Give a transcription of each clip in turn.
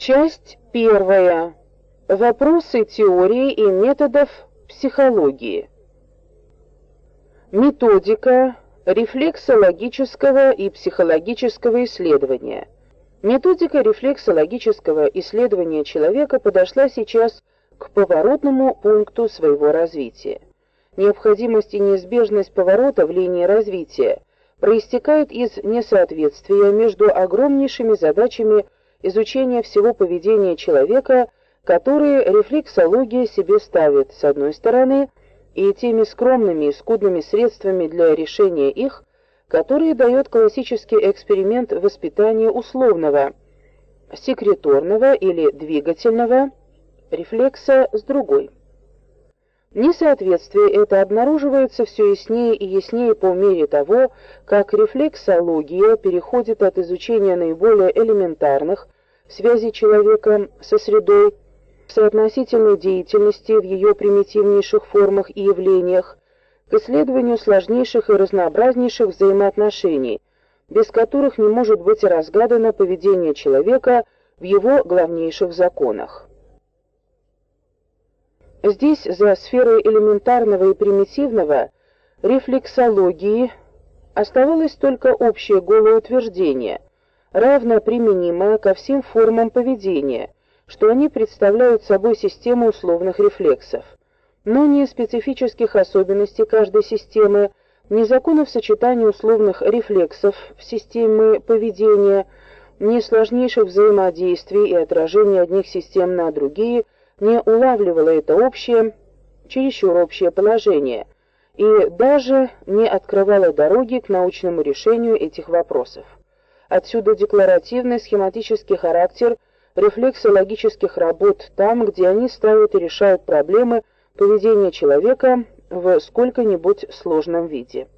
Часть первая. Вопросы теории и методов психологии. Методика рефлексологического и психологического исследования. Методика рефлексологического исследования человека подошла сейчас к поворотному пункту своего развития. Необходимость и неизбежность поворота в линии развития проистекают из несоответствия между огромнейшими задачами изучения всего поведения человека, которые рефлексология себе ставит с одной стороны, и теми скромными и скудными средствами для решения их, которые дает классический эксперимент воспитания условного, секреторного или двигательного рефлекса с другой. Несоответствие это обнаруживается все яснее и яснее по мере того, как рефлексология переходит от изучения наиболее элементарных связей человека со средой соотносительной деятельности в ее примитивнейших формах и явлениях, к исследованию сложнейших и разнообразнейших взаимоотношений, без которых не может быть разгадано поведение человека в его главнейших законах. Здесь за сферой элементарного и примитивного рефлексологии оставалось только общее голое утверждение, равно применимое ко всем формам поведения, что они представляют собой систему условных рефлексов, но не специфических особенностей каждой системы, ни законов сочетания условных рефлексов в системе поведения, ни сложнейших взаимодействий и отражения одних систем на другие – не улавливала это общее, чересчур общее положение и даже не открывала дороги к научному решению этих вопросов. Отсюда декларативный схематический характер рефлексологических работ там, где они ставят и решают проблемы поведения человека в сколько-нибудь сложном виде.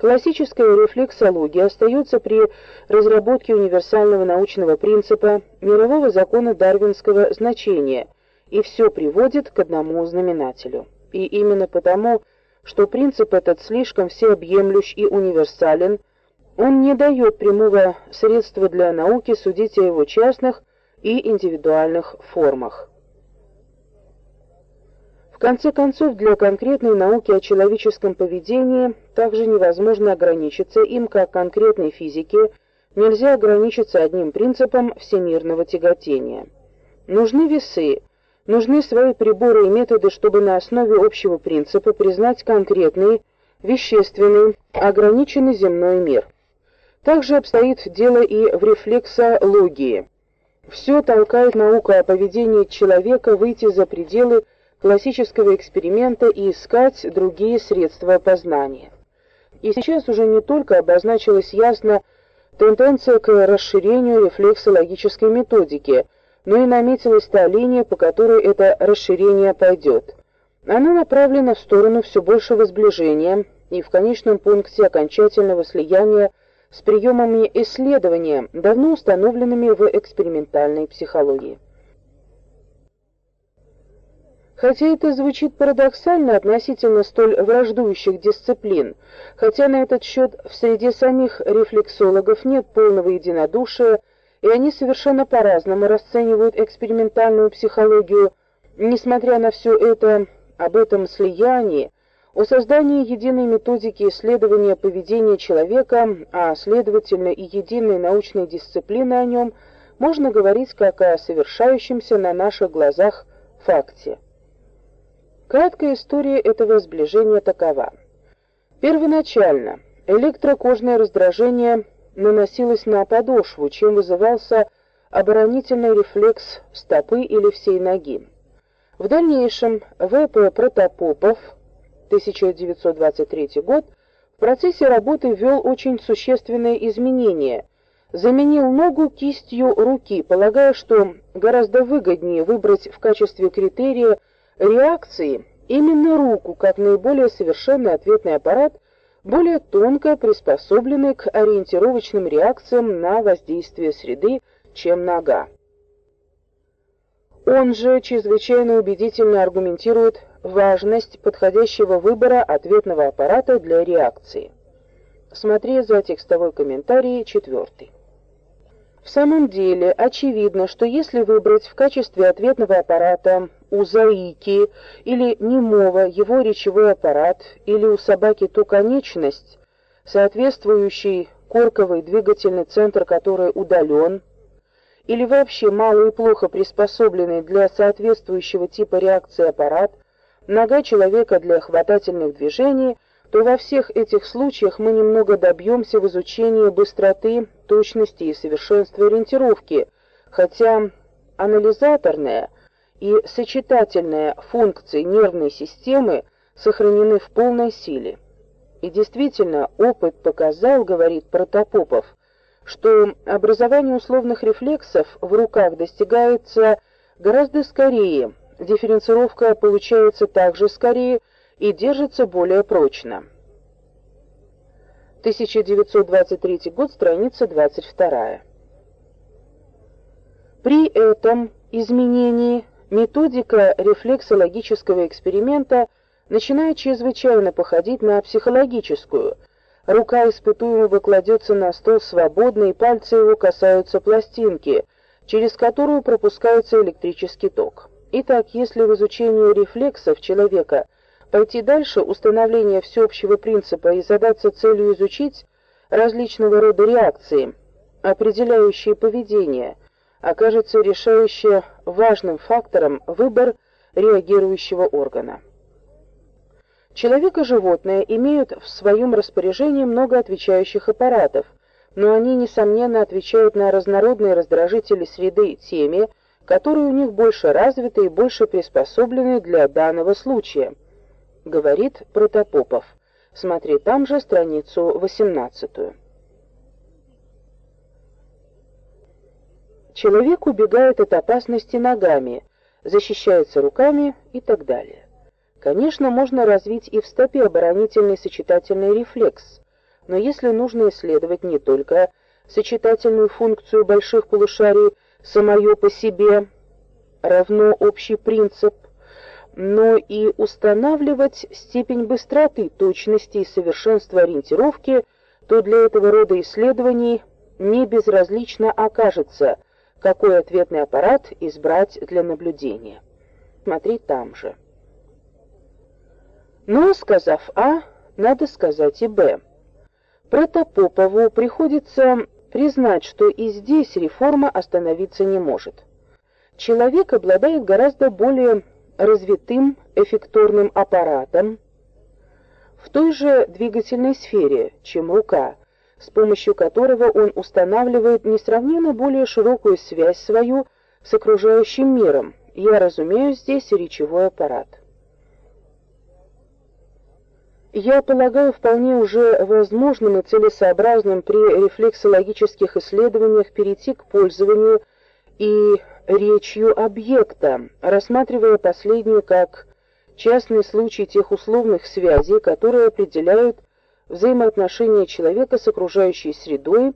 Классическая рефлексология остается при разработке универсального научного принципа мирового закона дарвинского значения, и все приводит к одному знаменателю. И именно потому, что принцип этот слишком всеобъемлющ и универсален, он не дает прямого средства для науки судить о его частных и индивидуальных формах конце концов, для конкретной науки о человеческом поведении также невозможно ограничиться им, как конкретной физике нельзя ограничиться одним принципом всемирного тяготения. Нужны весы, нужны свои приборы и методы, чтобы на основе общего принципа признать конкретный, вещественный, ограниченный земной мир. Также обстоит дело и в рефлексологии. Все толкает наука о поведении человека выйти за пределы классического эксперимента и искать другие средства познания. И сейчас уже не только обозначилась ясно тенденция к расширению рефлексологической методики, но и наметилась та линия, по которой это расширение пойдет. Оно направлено в сторону все большего сближения и в конечном пункте окончательного слияния с приемами исследования, давно установленными в экспериментальной психологии. Хотя это звучит парадоксально относительно столь враждующих дисциплин, хотя на этот счет в среде самих рефлексологов нет полного единодушия, и они совершенно по-разному расценивают экспериментальную психологию, несмотря на все это, об этом слиянии, о создании единой методики исследования поведения человека, а следовательно и единой научной дисциплины о нем, можно говорить как о совершающемся на наших глазах факте. Краткая история этого сближения такова. Первоначально электрокожное раздражение наносилось на подошву, чем вызывался оборонительный рефлекс стопы или всей ноги. В дальнейшем В.П. Протопопов 1923 год в процессе работы ввел очень существенные изменения. Заменил ногу кистью руки, полагая, что гораздо выгоднее выбрать в качестве критерия реакции именно руку как наиболее совершенный ответный аппарат, более тонко приспособленный к ориентировочным реакциям на воздействие среды, чем нога. Он же чрезвычайно убедительно аргументирует важность подходящего выбора ответного аппарата для реакции. Смотри за текстовой комментарий четвертый. В самом деле, очевидно, что если выбрать в качестве ответного аппарата у заики или немого его речевой аппарат или у собаки ту конечность, соответствующий корковый двигательный центр которой удален, или вообще мало и плохо приспособленный для соответствующего типа реакции аппарат, нога человека для хватательных движений – то во всех этих случаях мы немного добьемся в изучении быстроты, точности и совершенства ориентировки, хотя анализаторная и сочетательная функции нервной системы сохранены в полной силе. И действительно, опыт показал, говорит Протопопов, что образование условных рефлексов в руках достигается гораздо скорее, дифференцировка получается также скорее, и держится более прочно. 1923 год, страница 22. При этом изменении методика рефлексологического эксперимента начинает чрезвычайно походить на психологическую. Рука испытуемого кладется на стол свободно, и пальцы его касаются пластинки, через которую пропускается электрический ток. Итак, если в изучении рефлексов человека – Пойти дальше установления всеобщего принципа и задаться целью изучить различного рода реакции, определяющие поведение, окажется решающе важным фактором выбор реагирующего органа. Человек и животное имеют в своем распоряжении много отвечающих аппаратов, но они несомненно отвечают на разнородные раздражители среды теми, которые у них больше развиты и больше приспособлены для данного случая говорит Протопопов. Смотри там же страницу 18. Человек убегает от опасности ногами, защищается руками и так далее. Конечно, можно развить и в стопе оборонительный сочетательный рефлекс, но если нужно исследовать не только сочетательную функцию больших полушарий самое по себе, равно общий принцип – но и устанавливать степень быстроты, точности и совершенства ориентировки, то для этого рода исследований не безразлично окажется, какой ответный аппарат избрать для наблюдения. Смотри там же. Но, сказав А, надо сказать и Б. Протопопову приходится признать, что и здесь реформа остановиться не может. Человек обладает гораздо более развитым эффекторным аппаратом в той же двигательной сфере, чем рука, с помощью которого он устанавливает несравненно более широкую связь свою с окружающим миром. Я разумею здесь речевой аппарат. Я полагаю вполне уже возможным и целесообразным при рефлексологических исследованиях перейти к пользованию и речью объекта, рассматривая последнюю как частный случай тех условных связей, которые определяют взаимоотношения человека с окружающей средой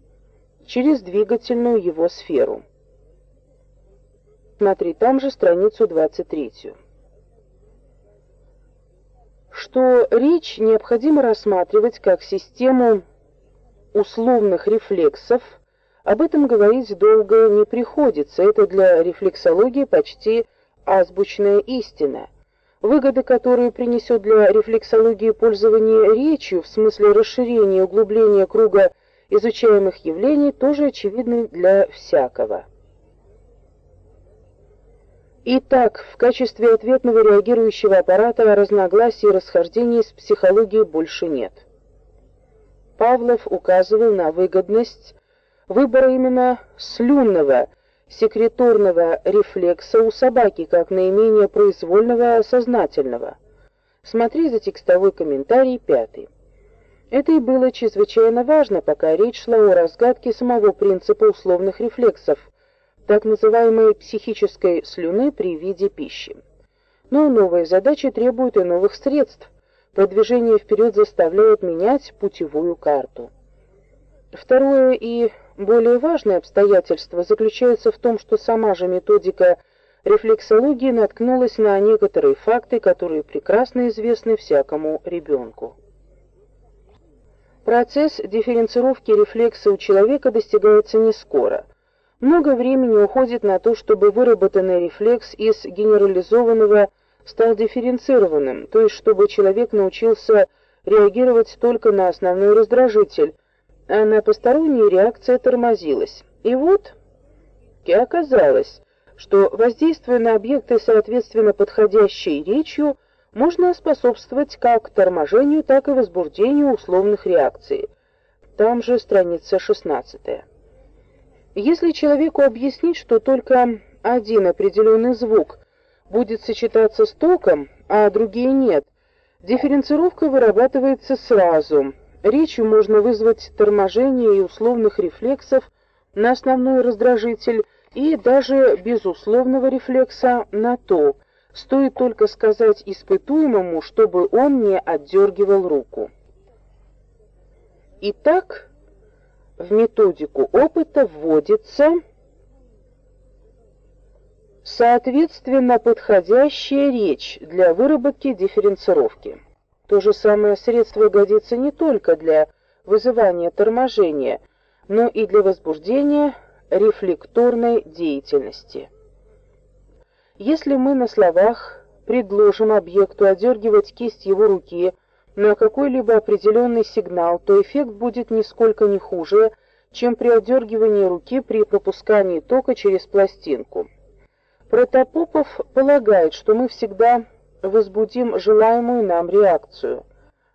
через двигательную его сферу. Смотри там же страницу 23. Что речь необходимо рассматривать как систему условных рефлексов, об этом говорить долго не приходится, это для рефлексологии почти азбучная истина. Выгоды, которые принесет для рефлексологии пользование речью в смысле расширения и углубления круга изучаемых явлений, тоже очевидны для всякого. Итак, в качестве ответного реагирующего аппарата разногласий и расхождений с психологией больше нет. Павлов указывал на выгодность выбора именно слюнного секреторного рефлекса у собаки как наименее произвольного сознательного. Смотри за текстовой комментарий пятый. Это и было чрезвычайно важно, пока речь шла о разгадке самого принципа условных рефлексов, так называемой психической слюны при виде пищи. Но новые задачи требуют и новых средств. Продвижение вперед заставляет менять путевую карту. Второе и более важное обстоятельство заключается в том, что сама же методика рефлексологии наткнулась на некоторые факты, которые прекрасно известны всякому ребенку. Процесс дифференцировки рефлекса у человека достигается не скоро. Много времени уходит на то, чтобы выработанный рефлекс из генерализованного стал дифференцированным, то есть чтобы человек научился реагировать только на основной раздражитель, а на посторонние реакция тормозилась. И вот и оказалось, что воздействуя на объекты соответственно подходящей речью, можно способствовать как торможению, так и возбуждению условных реакций. Там же страница 16. Если человеку объяснить, что только один определенный звук будет сочетаться с током, а другие нет, дифференцировка вырабатывается сразу. Речью можно вызвать торможение и условных рефлексов на основной раздражитель и даже безусловного рефлекса на то, стоит только сказать испытуемому, чтобы он не отдергивал руку. Итак, в методику опыта вводится соответственно подходящая речь для выработки дифференцировки. То же самое средство годится не только для вызывания торможения, но и для возбуждения рефлекторной деятельности. Если мы на словах предложим объекту одергивать кисть его руки на какой-либо определенный сигнал, то эффект будет нисколько не хуже, чем при одергивании руки при пропускании тока через пластинку. Протопопов полагает, что мы всегда возбудим желаемую нам реакцию.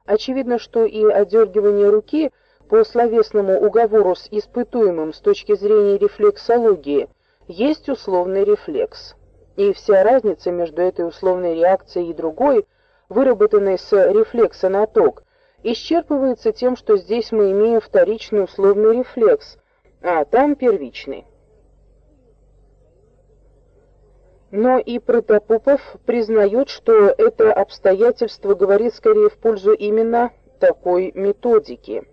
Очевидно, что и одергивание руки по словесному уговору с испытуемым с точки зрения рефлексологии есть условный рефлекс. И вся разница между этой условной реакцией и другой, выработанной с рефлекса на ток, исчерпывается тем, что здесь мы имеем вторичный условный рефлекс, а там первичный. Но и Протопопов признает, что это обстоятельство говорит скорее в пользу именно такой методики.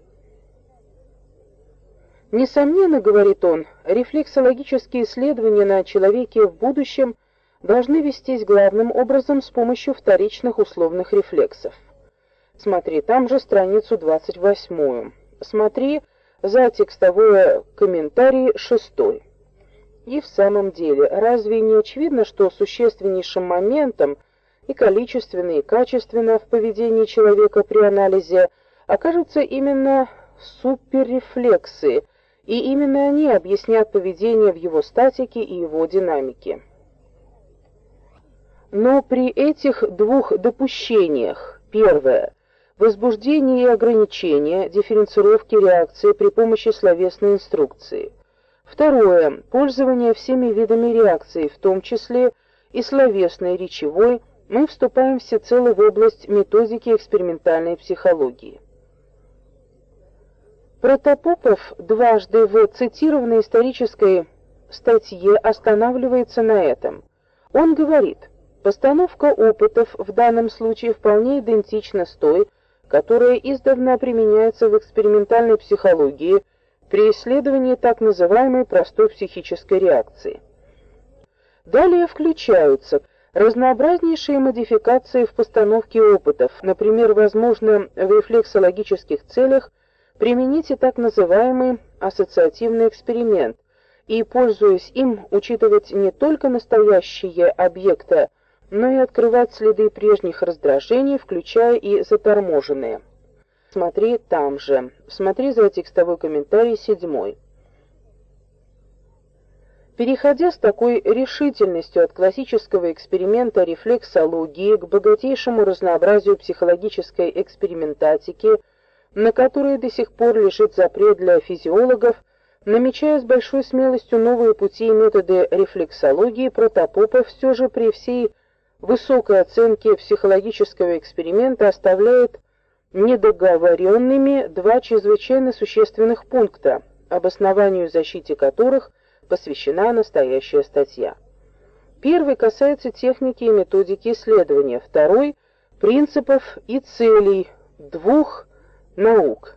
Несомненно, говорит он, рефлексологические исследования на человеке в будущем – должны вестись главным образом с помощью вторичных условных рефлексов. Смотри, там же страницу 28. Смотри за текстовой комментарий 6. И в самом деле, разве не очевидно, что существеннейшим моментом и количественно, и качественно в поведении человека при анализе окажутся именно суперрефлексы, и именно они объяснят поведение в его статике и его динамике. Но при этих двух допущениях, первое возбуждение и ограничение дифференцировки реакции при помощи словесной инструкции. Второе пользование всеми видами реакции, в том числе и словесной, речевой, мы вступаем всецело в область методики экспериментальной психологии. Протопопов дважды в цитированной исторической статье останавливается на этом. Он говорит: Постановка опытов в данном случае вполне идентична с той, которая издавна применяется в экспериментальной психологии при исследовании так называемой простой психической реакции. Далее включаются разнообразнейшие модификации в постановке опытов. Например, возможно в рефлексологических целях применить и так называемый ассоциативный эксперимент и, пользуясь им, учитывать не только настоящие объекты но и открывать следы прежних раздражений, включая и заторможенные. Смотри там же. Смотри за текстовой комментарий седьмой. Переходя с такой решительностью от классического эксперимента рефлексологии к богатейшему разнообразию психологической экспериментатики, на которой до сих пор лежит запрет для физиологов, намечая с большой смелостью новые пути и методы рефлексологии, Протопопов все же при всей высокой оценки психологического эксперимента оставляет недоговоренными два чрезвычайно существенных пункта, обоснованию защите которых посвящена настоящая статья. Первый касается техники и методики исследования, второй принципов и целей двух наук.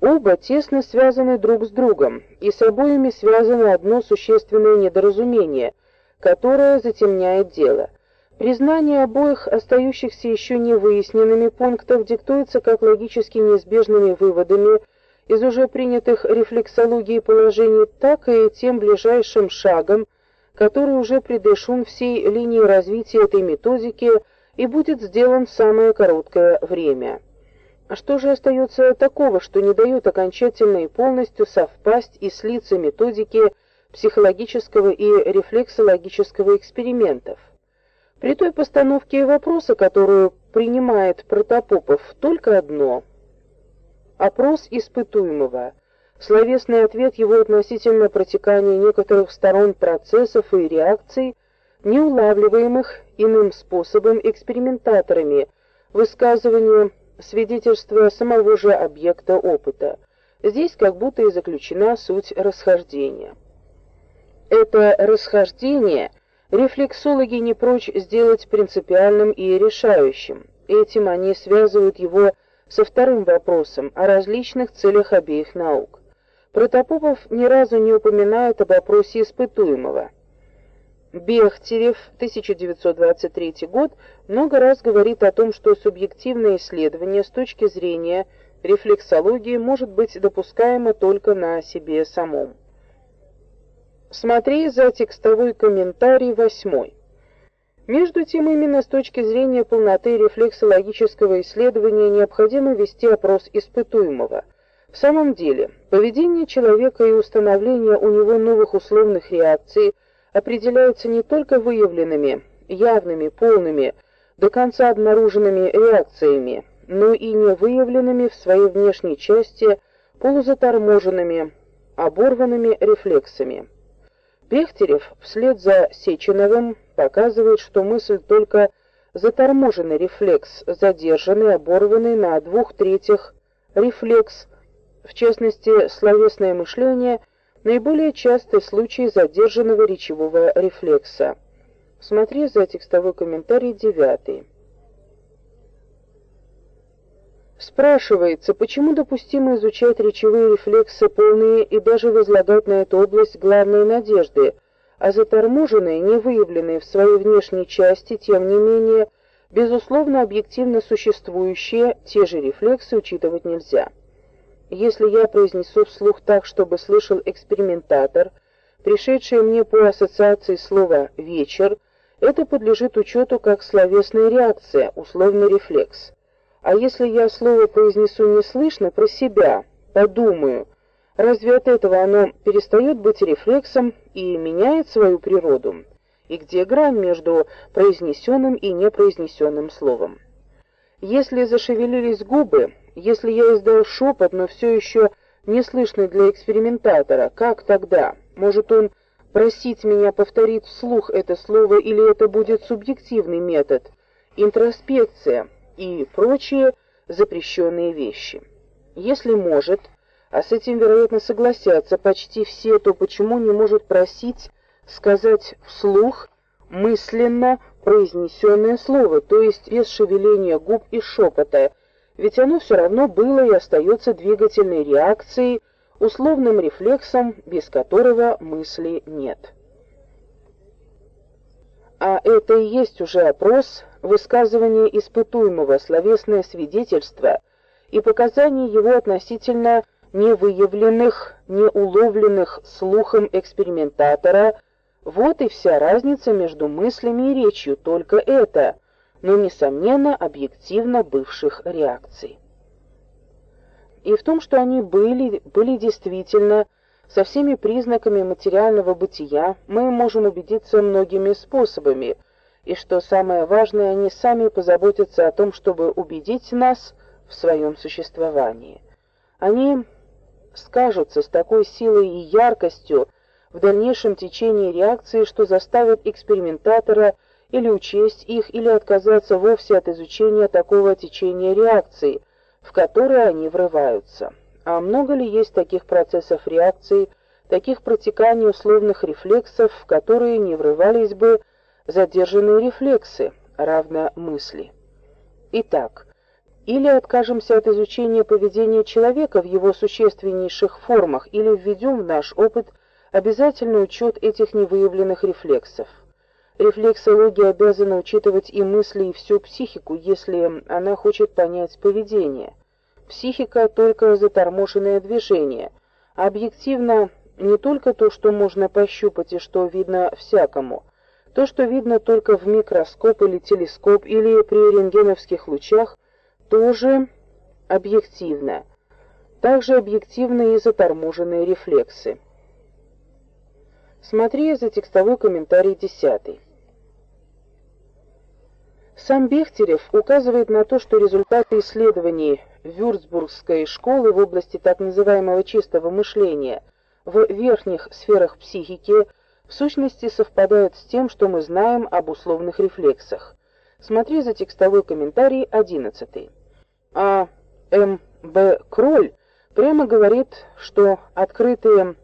Оба тесно связаны друг с другом, и с обоими связано одно существенное недоразумение, которое затемняет дело. Признание обоих остающихся еще не выясненными пунктов диктуется как логически неизбежными выводами из уже принятых рефлексологией положений, так и тем ближайшим шагом, который уже предрешен всей линии развития этой методики и будет сделан в самое короткое время. А что же остается такого, что не дает окончательно и полностью совпасть и слиться методики психологического и рефлексологического экспериментов? При той постановке вопроса, которую принимает Протопопов, только одно опрос испытуемого. Словесный ответ его относительно протекания некоторых сторон процессов и реакций, не улавливаемых иным способом экспериментаторами, высказывание свидетельство самого же объекта опыта. Здесь как будто и заключена суть расхождения. Это расхождение рефлексологи не прочь сделать принципиальным и решающим. Этим они связывают его со вторым вопросом о различных целях обеих наук. Протопопов ни разу не упоминает об опросе испытуемого. Бехтерев, 1923 год, много раз говорит о том, что субъективное исследование с точки зрения рефлексологии может быть допускаемо только на себе самом. Смотри за текстовой комментарий восьмой. Между тем, именно с точки зрения полноты рефлексологического исследования необходимо вести опрос испытуемого. В самом деле, поведение человека и установление у него новых условных реакций определяются не только выявленными, явными, полными, до конца обнаруженными реакциями, но и невыявленными в своей внешней части полузаторможенными, оборванными рефлексами. Бехтерев вслед за Сеченовым показывает, что мысль только заторможенный рефлекс, задержанный, оборванный на двух третьих рефлекс, в частности, словесное мышление наиболее частый случай задержанного речевого рефлекса. Смотри за текстовой комментарий девятый. Спрашивается, почему допустимо изучать речевые рефлексы полные и даже возлагать на эту область главные надежды – а заторможенные, не выявленные в своей внешней части, тем не менее, безусловно, объективно существующие, те же рефлексы учитывать нельзя. Если я произнесу вслух так, чтобы слышал экспериментатор, пришедшее мне по ассоциации слово «вечер», это подлежит учету как словесная реакция, условный рефлекс. А если я слово произнесу неслышно про себя, подумаю – Разве от этого оно перестает быть рефлексом и меняет свою природу? И где грань между произнесенным и непроизнесенным словом? Если зашевелились губы, если я издал шепот, но все еще не слышно для экспериментатора, как тогда? Может он просить меня повторить вслух это слово или это будет субъективный метод, интроспекция и прочие запрещенные вещи? Если может, а с этим, вероятно, согласятся почти все, то почему не может просить сказать вслух мысленно произнесенное слово, то есть без шевеления губ и шепота, ведь оно все равно было и остается двигательной реакцией, условным рефлексом, без которого мысли нет. А это и есть уже опрос, высказывание испытуемого, словесное свидетельство и показания его относительно невыявленных, неуловленных слухом экспериментатора, вот и вся разница между мыслями и речью, только это, но несомненно объективно бывших реакций. И в том, что они были, были действительно со всеми признаками материального бытия, мы можем убедиться многими способами, и что самое важное, они сами позаботятся о том, чтобы убедить нас в своем существовании. Они скажутся с такой силой и яркостью в дальнейшем течении реакции, что заставят экспериментатора или учесть их, или отказаться вовсе от изучения такого течения реакции, в которое они врываются. А много ли есть таких процессов реакции, таких протеканий условных рефлексов, в которые не врывались бы задержанные рефлексы, равно мысли? Итак, или откажемся от изучения поведения человека в его существеннейших формах, или введем в наш опыт обязательный учет этих невыявленных рефлексов. Рефлексология обязана учитывать и мысли, и всю психику, если она хочет понять поведение. психика только заторможенное движение, объективно не только то, что можно пощупать и что видно всякому, то, что видно только в микроскоп или телескоп или при рентгеновских лучах, тоже объективно. Также объективны и заторможенные рефлексы. Смотри за текстовой комментарий 10. Сам Бехтерев указывает на то, что результаты исследований Вюрцбургской школы в области так называемого чистого мышления в верхних сферах психики в сущности совпадают с тем, что мы знаем об условных рефлексах. Смотри за текстовой комментарий 11. А М. Б. Кроль прямо говорит, что открытые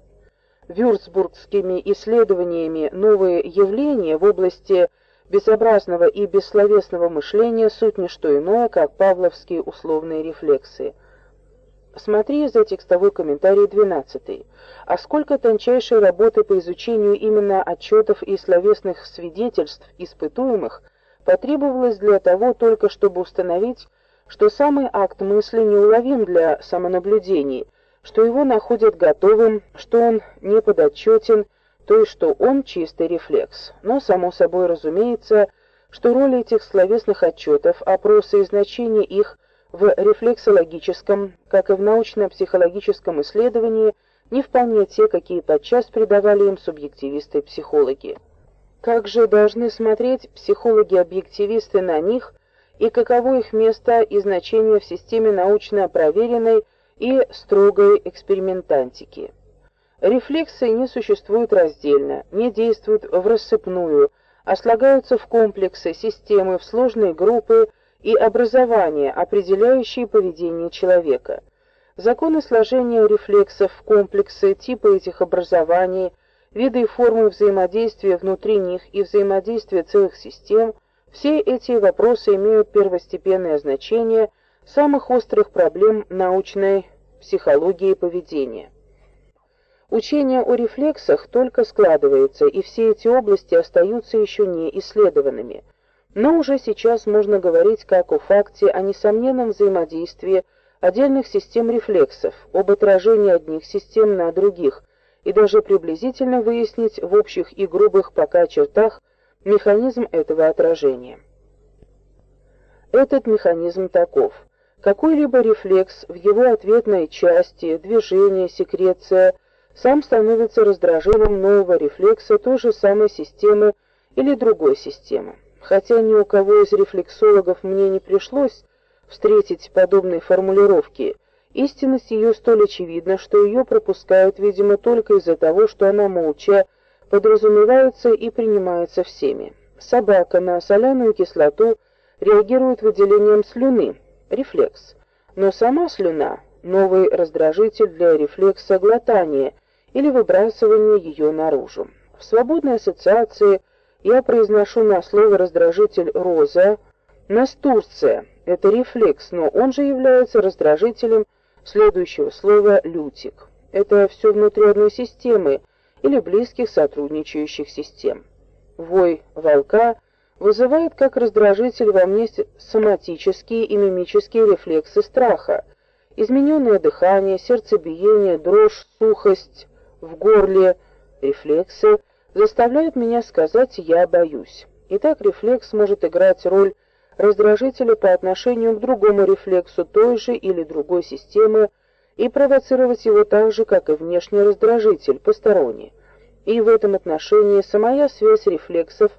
вюрцбургскими исследованиями новые явления в области безобразного и бессловесного мышления суть не что иное, как павловские условные рефлексы. Смотри за текстовой комментарий 12. А сколько тончайшей работы по изучению именно отчетов и словесных свидетельств испытуемых потребовалось для того только, чтобы установить, что самый акт мысли неуловим для самонаблюдений, что его находят готовым, что он не подотчетен, то есть что он чистый рефлекс. Но само собой разумеется, что роль этих словесных отчетов, опросы и значение их в рефлексологическом, как и в научно-психологическом исследовании не вполне те, какие подчас придавали им субъективисты-психологи. Как же должны смотреть психологи-объективисты на них и каково их место и значение в системе научно проверенной и строгой экспериментантики. Рефлексы не существуют раздельно, не действуют в рассыпную, а слагаются в комплексы, системы, в сложные группы и образования, определяющие поведение человека. Законы сложения рефлексов, комплексы, типы этих образований, виды и формы взаимодействия внутри них и взаимодействия целых систем все эти вопросы имеют первостепенное значение самых острых проблем научной психологии поведения. Учение о рефлексах только складывается, и все эти области остаются еще не исследованными. Но уже сейчас можно говорить как о факте о несомненном взаимодействии отдельных систем рефлексов, об отражении одних систем на других, и даже приблизительно выяснить в общих и грубых пока чертах механизм этого отражения. Этот механизм таков: какой-либо рефлекс в его ответной части, движение, секреция сам становится раздражителем нового рефлекса той же самой системы или другой системы. Хотя ни у кого из рефлексологов мне не пришлось встретить подобной формулировки, истинность ее столь очевидна, что ее пропускают, видимо, только из-за того, что она молча подразумевается и принимается всеми. Собака на соляную кислоту реагирует выделением слюны, рефлекс. Но сама слюна новый раздражитель для рефлекса глотания или выбрасывания ее наружу. В свободной ассоциации я произношу на слово раздражитель роза, настурция это рефлекс, но он же является раздражителем следующего слова лютик. Это все внутри одной системы или близких сотрудничающих систем. Вой волка вызывает как раздражитель во мне соматические и мимические рефлексы страха, измененное дыхание, сердцебиение, дрожь, сухость в горле, рефлексы заставляют меня сказать «я боюсь». Итак, рефлекс может играть роль раздражителя по отношению к другому рефлексу той же или другой системы и провоцировать его так же, как и внешний раздражитель, посторонний. И в этом отношении самая связь рефлексов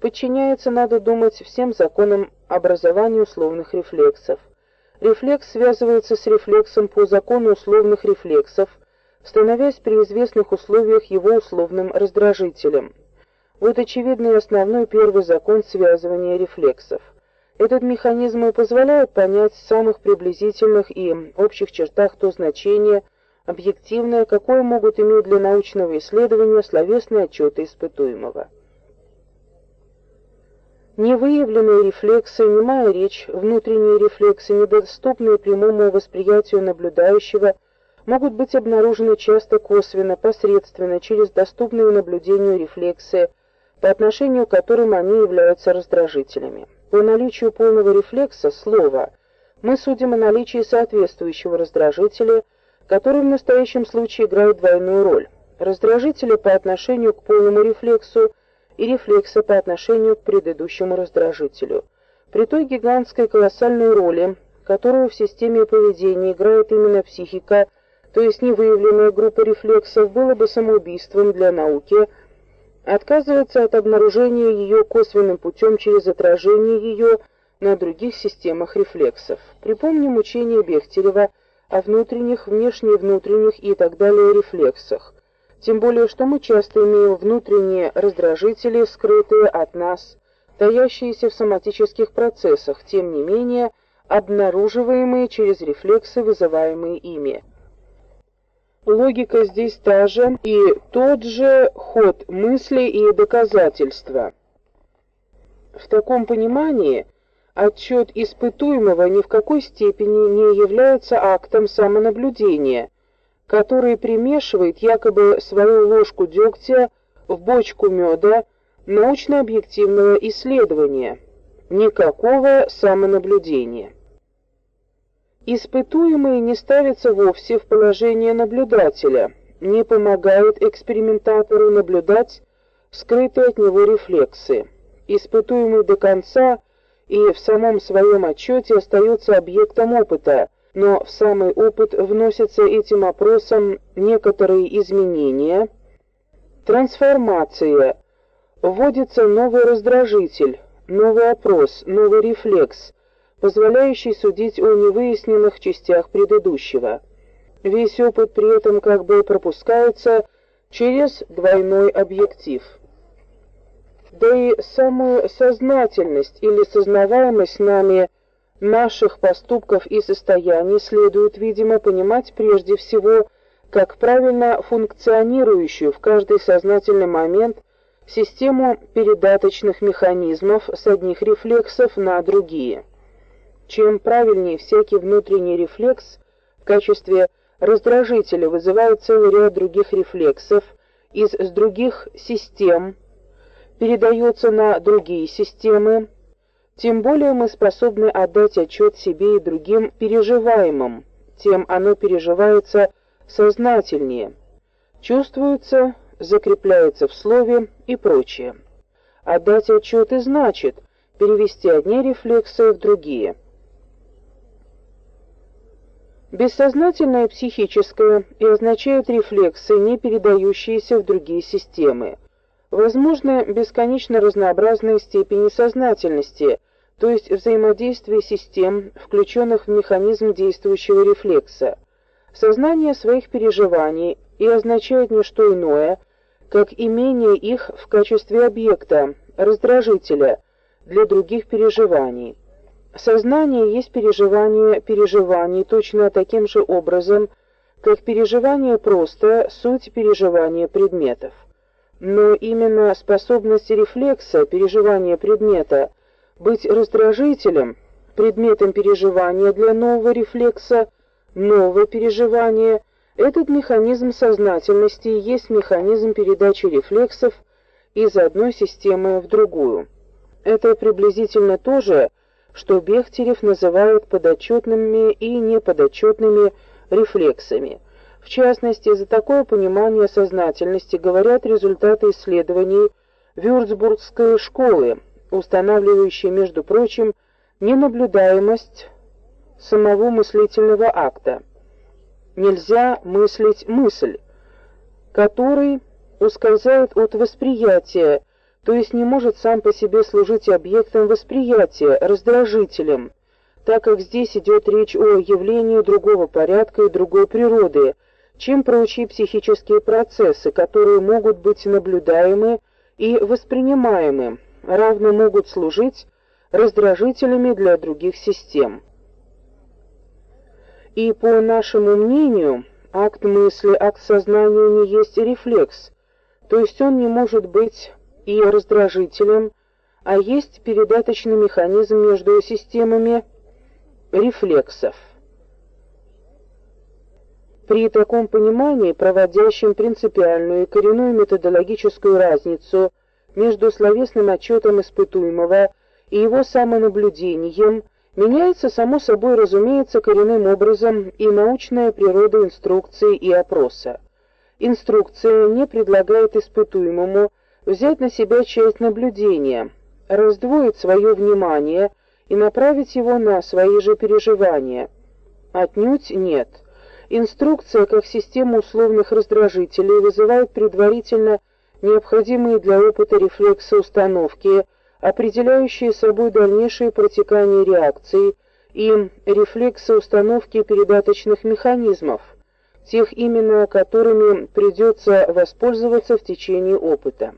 подчиняется, надо думать, всем законам образования условных рефлексов. Рефлекс связывается с рефлексом по закону условных рефлексов, становясь при известных условиях его условным раздражителем. Вот очевидный основной первый закон связывания рефлексов. Этот механизм и позволяет понять в самых приблизительных и общих чертах то значение объективное, какое могут иметь для научного исследования словесные отчеты испытуемого. Невыявленные рефлексы, немая речь, внутренние рефлексы, недоступные прямому восприятию наблюдающего, могут быть обнаружены часто косвенно, посредственно, через доступные наблюдению рефлексы, по отношению к которым они являются раздражителями. По наличию полного рефлекса слова мы судим о наличии соответствующего раздражителя, который в настоящем случае играет двойную роль. Раздражителя по отношению к полному рефлексу и рефлекса по отношению к предыдущему раздражителю. При той гигантской колоссальной роли, которую в системе поведения играет именно психика, то есть невыявленная группа рефлексов, было бы самоубийством для науки отказываться от обнаружения ее косвенным путем через отражение ее на других системах рефлексов. Припомним учение Бехтерева о внутренних, внешне-внутренних и так далее рефлексах. Тем более, что мы часто имеем внутренние раздражители, скрытые от нас, таящиеся в соматических процессах, тем не менее обнаруживаемые через рефлексы, вызываемые ими. Логика здесь та же и тот же ход мысли и доказательства. В таком понимании отчет испытуемого ни в какой степени не является актом самонаблюдения, который примешивает якобы свою ложку дегтя в бочку меда научно-объективного исследования, никакого самонаблюдения. Испытуемый не ставится вовсе в положение наблюдателя, не помогает экспериментатору наблюдать скрытые от него рефлексы. Испытуемый до конца и в самом своем отчете остается объектом опыта, но в самый опыт вносятся этим опросом некоторые изменения, трансформация, вводится новый раздражитель, новый опрос, новый рефлекс, позволяющий судить о невыясненных частях предыдущего. Весь опыт при этом как бы пропускается через двойной объектив. Да и самую сознательность или сознаваемость нами наших поступков и состояний следует, видимо, понимать прежде всего как правильно функционирующую в каждый сознательный момент систему передаточных механизмов с одних рефлексов на другие. Чем правильнее всякий внутренний рефлекс в качестве раздражителя вызывает целый ряд других рефлексов из других систем, передается на другие системы, тем более мы способны отдать отчет себе и другим переживаемым, тем оно переживается сознательнее, чувствуется, закрепляется в слове и прочее. Отдать отчет и значит перевести одни рефлексы в другие. Бессознательное психическое и означают рефлексы, не передающиеся в другие системы. Возможны бесконечно разнообразные степени сознательности, то есть взаимодействие систем, включенных в механизм действующего рефлекса. Сознание своих переживаний и означает не что иное, как имение их в качестве объекта, раздражителя для других переживаний. Сознание есть переживание переживаний точно таким же образом, как переживание просто суть переживания предметов. Но именно способность рефлекса переживания предмета быть раздражителем, предметом переживания для нового рефлекса, нового переживания. Этот механизм сознательности есть механизм передачи рефлексов из одной системы в другую. Это приблизительно то же, что Бехтерев называет подотчетными и неподотчетными рефлексами. В частности, за такое понимание сознательности говорят результаты исследований Вюрцбургской школы, устанавливающий, между прочим, ненаблюдаемость самого мыслительного акта. Нельзя мыслить мысль, который ускользает от восприятия, то есть не может сам по себе служить объектом восприятия, раздражителем, так как здесь идет речь о явлении другого порядка и другой природы, чем прочие психические процессы, которые могут быть наблюдаемы и воспринимаемы, равно могут служить раздражителями для других систем. И по нашему мнению, акт мысли, акт сознания не есть рефлекс, то есть он не может быть и раздражителем, а есть передаточный механизм между системами рефлексов. При таком понимании, проводящем принципиальную и коренную методологическую разницу между словесным отчетом испытуемого и его самонаблюдением, Меняется само собой, разумеется, коренным образом и научная природа инструкции и опроса. Инструкция не предлагает испытуемому взять на себя часть наблюдения, раздвоить свое внимание и направить его на свои же переживания. Отнюдь нет. Инструкция как система условных раздражителей вызывает предварительно необходимые для опыта рефлексы установки, определяющие собой дальнейшее протекание реакции и рефлексы установки передаточных механизмов, тех именно которыми придется воспользоваться в течение опыта.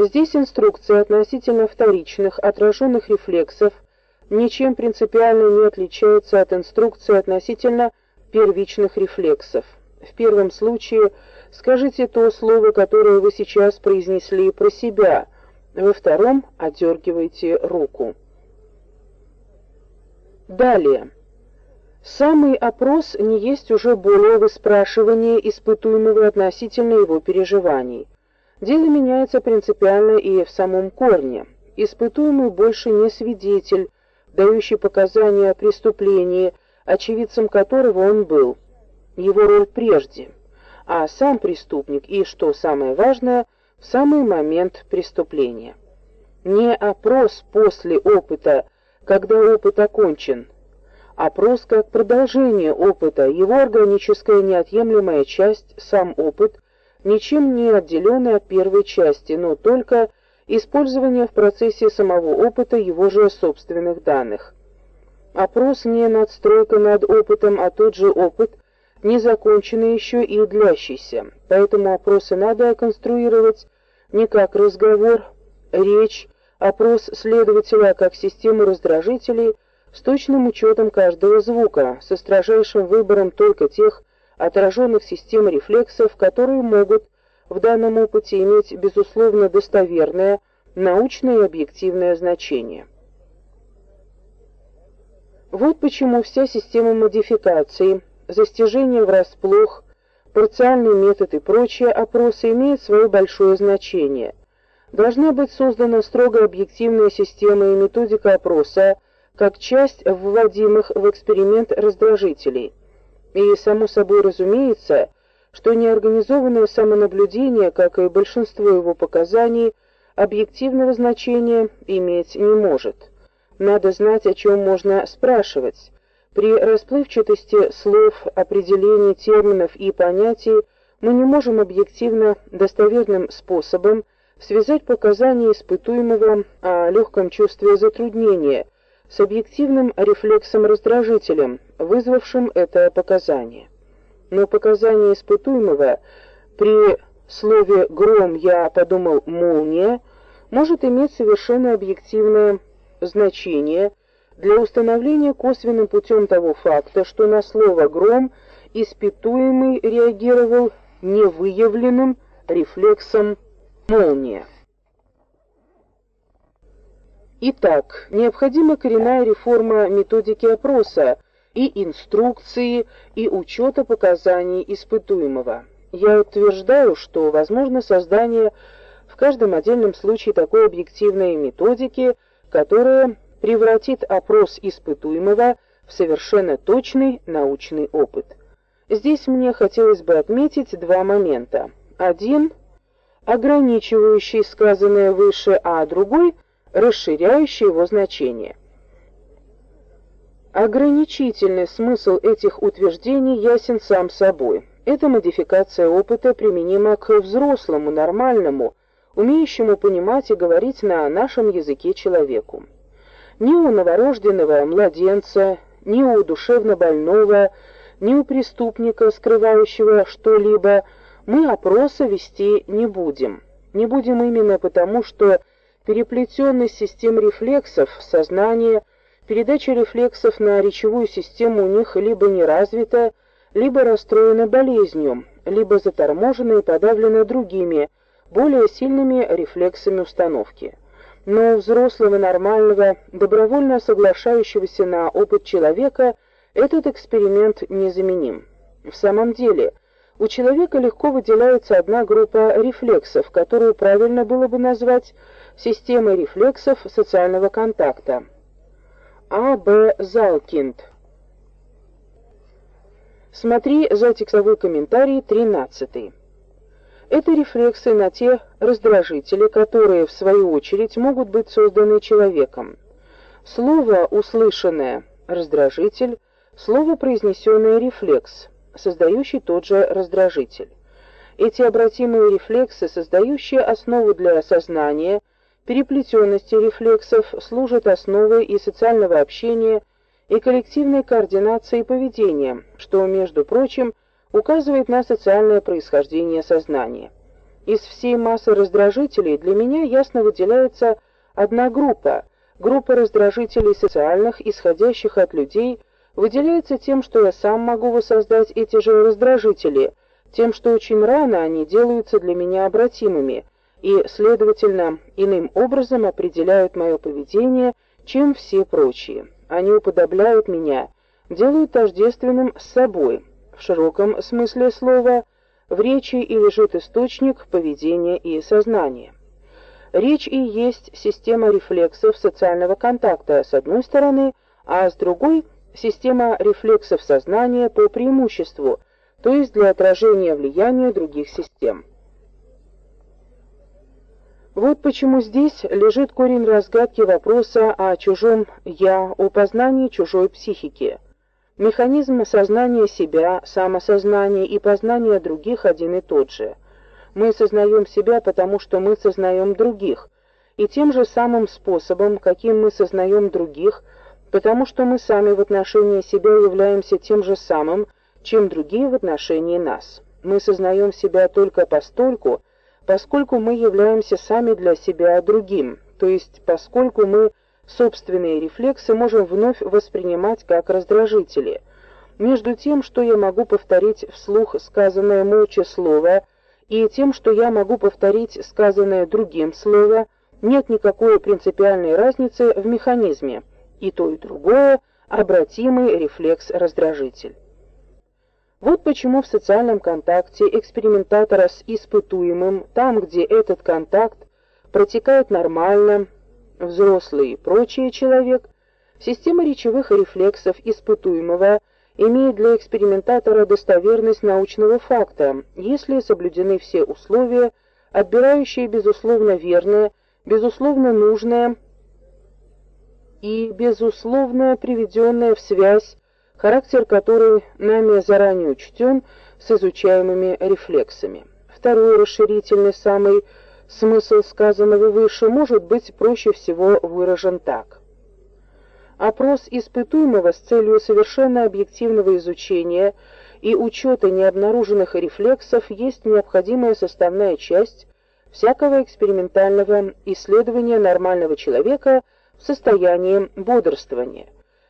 Здесь инструкция относительно вторичных отраженных рефлексов ничем принципиально не отличается от инструкции относительно первичных рефлексов. В первом случае скажите то слово, которое вы сейчас произнесли про себя. Во втором отдергивайте руку. Далее. Самый опрос не есть уже более выспрашивание испытуемого относительно его переживаний. Дело меняется принципиально и в самом корне. Испытуемый больше не свидетель, дающий показания о преступлении, очевидцем которого он был. Его роль прежде, а сам преступник и, что самое важное, в самый момент преступления. Не опрос после опыта, когда опыт окончен. Опрос как продолжение опыта, его органическая неотъемлемая часть, сам опыт, ничем не отделенный от первой части, но только использование в процессе самого опыта его же собственных данных. Опрос не надстройка над опытом, а тот же опыт, не законченный еще и длящийся. Поэтому опросы надо конструировать не как разговор, речь, опрос следователя как систему раздражителей с точным учетом каждого звука, со строжайшим выбором только тех отраженных систем рефлексов, которые могут в данном опыте иметь безусловно достоверное научное и объективное значение. Вот почему вся система модификации, застежение врасплох, парциальный метод и прочие опросы имеют свое большое значение. Должна быть создана строго объективная система и методика опроса как часть вводимых в эксперимент раздражителей. И само собой разумеется, что неорганизованное самонаблюдение, как и большинство его показаний, объективного значения иметь не может. Надо знать, о чем можно спрашивать. При расплывчатости слов, определений терминов и понятий мы не можем объективно достоверным способом связать показания испытуемого о легком чувстве затруднения с объективным рефлексом-раздражителем, вызвавшим это показание. Но показание испытуемого при слове «гром» я подумал «молния» может иметь совершенно объективное значение для установления косвенным путем того факта, что на слово «гром» испытуемый реагировал невыявленным рефлексом молния. Итак, необходима коренная реформа методики опроса и инструкции, и учета показаний испытуемого. Я утверждаю, что возможно создание в каждом отдельном случае такой объективной методики, которая превратит опрос испытуемого в совершенно точный научный опыт. Здесь мне хотелось бы отметить два момента. Один ограничивающий сказанное выше, а другой расширяющий его значение. Ограничительный смысл этих утверждений ясен сам собой. Эта модификация опыта применима к взрослому, нормальному, умеющему понимать и говорить на нашем языке человеку. Ни у новорожденного младенца, ни у душевно больного, ни у преступника, скрывающего что-либо, мы опроса вести не будем. Не будем именно потому, что переплетенность систем рефлексов, сознания, передача рефлексов на речевую систему у них либо не развита, либо расстроена болезнью, либо заторможена и подавлена другими, более сильными рефлексами установки. Но у взрослого, нормального, добровольно соглашающегося на опыт человека этот эксперимент незаменим. В самом деле, у человека легко выделяется одна группа рефлексов, которую правильно было бы назвать системой рефлексов социального контакта. А. Б. Залкинд. Смотри за текстовой комментарий 13. Это рефлексы на те раздражители, которые в свою очередь могут быть созданы человеком. Слово услышанное раздражитель, слово произнесенное рефлекс, создающий тот же раздражитель. Эти обратимые рефлексы, создающие основу для осознания, переплетенности рефлексов, служат основой и социального общения, и коллективной координации поведения, что, между прочим, указывает на социальное происхождение сознания. Из всей массы раздражителей для меня ясно выделяется одна группа, группа раздражителей социальных, исходящих от людей, выделяется тем, что я сам могу воссоздать эти же раздражители – тем, что очень рано они делаются для меня обратимыми и, следовательно, иным образом определяют мое поведение, чем все прочие. Они уподобляют меня, делают тождественным с собой. В широком смысле слова в речи и лежит источник поведения и сознания. Речь и есть система рефлексов социального контакта с одной стороны, а с другой система рефлексов сознания по преимуществу, то есть для отражения влияния других систем. Вот почему здесь лежит корень разгадки вопроса о чужом «я», о познании чужой психики. Механизм сознания себя, самосознания и познания других один и тот же. Мы сознаем себя, потому что мы сознаем других, и тем же самым способом, каким мы сознаем других, потому что мы сами в отношении себя являемся тем же самым, чем другие в отношении нас. Мы сознаем себя только постольку, поскольку мы являемся сами для себя другим, то есть поскольку мы собственные рефлексы можем вновь воспринимать как раздражители. Между тем, что я могу повторить вслух сказанное молча слово, и тем, что я могу повторить сказанное другим слово, нет никакой принципиальной разницы в механизме. И то, и другое обратимый рефлекс-раздражитель. Вот почему в социальном контакте экспериментатора с испытуемым, там, где этот контакт протекает нормально, взрослый и прочий человек, система речевых рефлексов испытуемого имеет для экспериментатора достоверность научного факта, если соблюдены все условия, отбирающие безусловно верное, безусловно нужное и безусловно приведенное в связь характер которой нами заранее учтен с изучаемыми рефлексами. Второй расширительный самый смысл сказанного выше может быть проще всего выражен так. Опрос испытуемого с целью совершенно объективного изучения и учета необнаруженных рефлексов есть необходимая составная часть всякого экспериментального исследования нормального человека в состоянии бодрствования.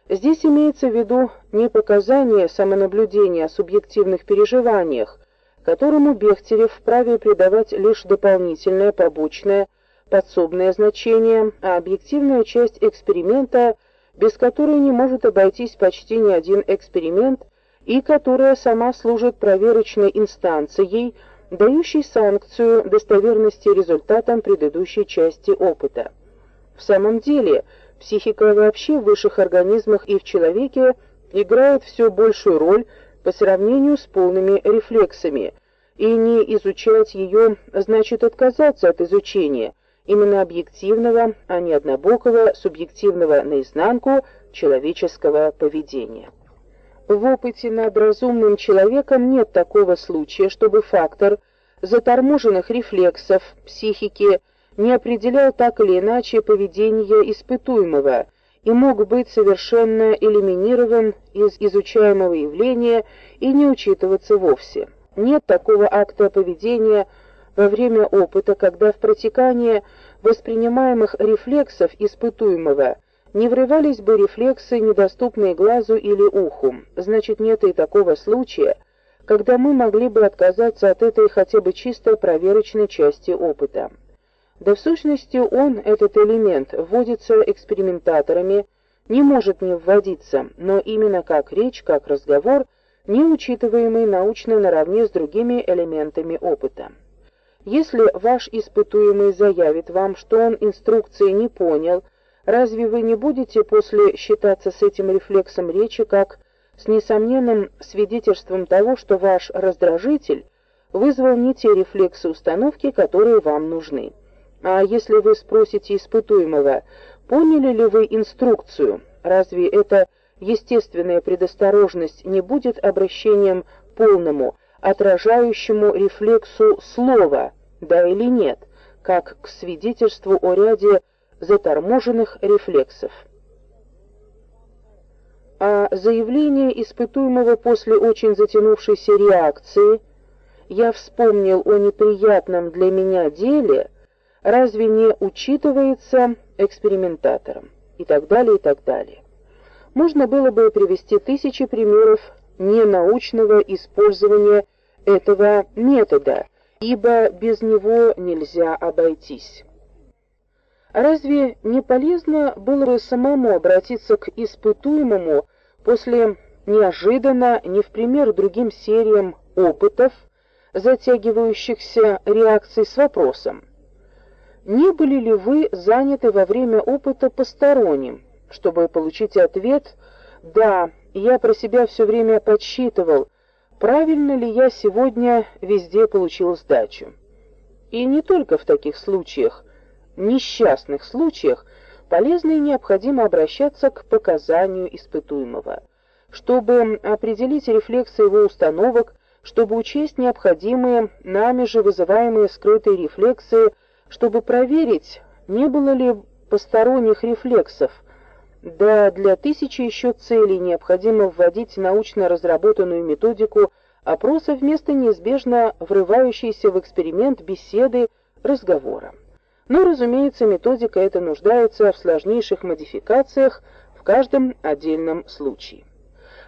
Здесь имеется в виду не показания самонаблюдения о субъективных переживаниях, которому Бехтерев вправе придавать лишь дополнительное побочное подсобное значение, а объективная часть эксперимента, без которой не может обойтись почти ни один эксперимент, и которая сама служит проверочной инстанцией, дающей санкцию достоверности результатам предыдущей части опыта. В самом деле, Психика вообще в высших организмах и в человеке играет все большую роль по сравнению с полными рефлексами, и не изучать ее значит отказаться от изучения именно объективного, а не однобокого, субъективного наизнанку человеческого поведения. В опыте над разумным человеком нет такого случая, чтобы фактор заторможенных рефлексов психики не определял так или иначе поведение испытуемого и мог быть совершенно элиминирован из изучаемого явления и не учитываться вовсе. Нет такого акта поведения во время опыта, когда в протекание воспринимаемых рефлексов испытуемого не врывались бы рефлексы, недоступные глазу или уху. Значит, нет и такого случая, когда мы могли бы отказаться от этой хотя бы чисто проверочной части опыта. Да в сущности он, этот элемент, вводится экспериментаторами, не может не вводиться, но именно как речь, как разговор, не учитываемый научно наравне с другими элементами опыта. Если ваш испытуемый заявит вам, что он инструкции не понял, Разве вы не будете после считаться с этим рефлексом речи как с несомненным свидетельством того, что ваш раздражитель вызвал не те рефлексы установки, которые вам нужны? А если вы спросите испытуемого, поняли ли вы инструкцию, разве эта естественная предосторожность не будет обращением полному, отражающему рефлексу слова, да или нет, как к свидетельству о ряде заторможенных рефлексов. А заявление испытуемого после очень затянувшейся реакции «я вспомнил о неприятном для меня деле» разве не учитывается экспериментатором и так далее, и так далее. Можно было бы привести тысячи примеров ненаучного использования этого метода, ибо без него нельзя обойтись. Разве не полезно было бы самому обратиться к испытуемому после неожиданно, не в пример другим сериям опытов, затягивающихся реакций с вопросом: не были ли вы заняты во время опыта посторонним, чтобы получить ответ: "Да, я про себя все время подсчитывал, правильно ли я сегодня везде получил сдачу". И не только в таких случаях, несчастных случаях, полезно и необходимо обращаться к показанию испытуемого, чтобы определить рефлексы его установок, чтобы учесть необходимые нами же вызываемые скрытые рефлексы чтобы проверить, не было ли посторонних рефлексов. Да для тысячи еще целей необходимо вводить научно разработанную методику опроса вместо неизбежно врывающейся в эксперимент беседы, разговора. Но, разумеется, методика эта нуждается в сложнейших модификациях в каждом отдельном случае.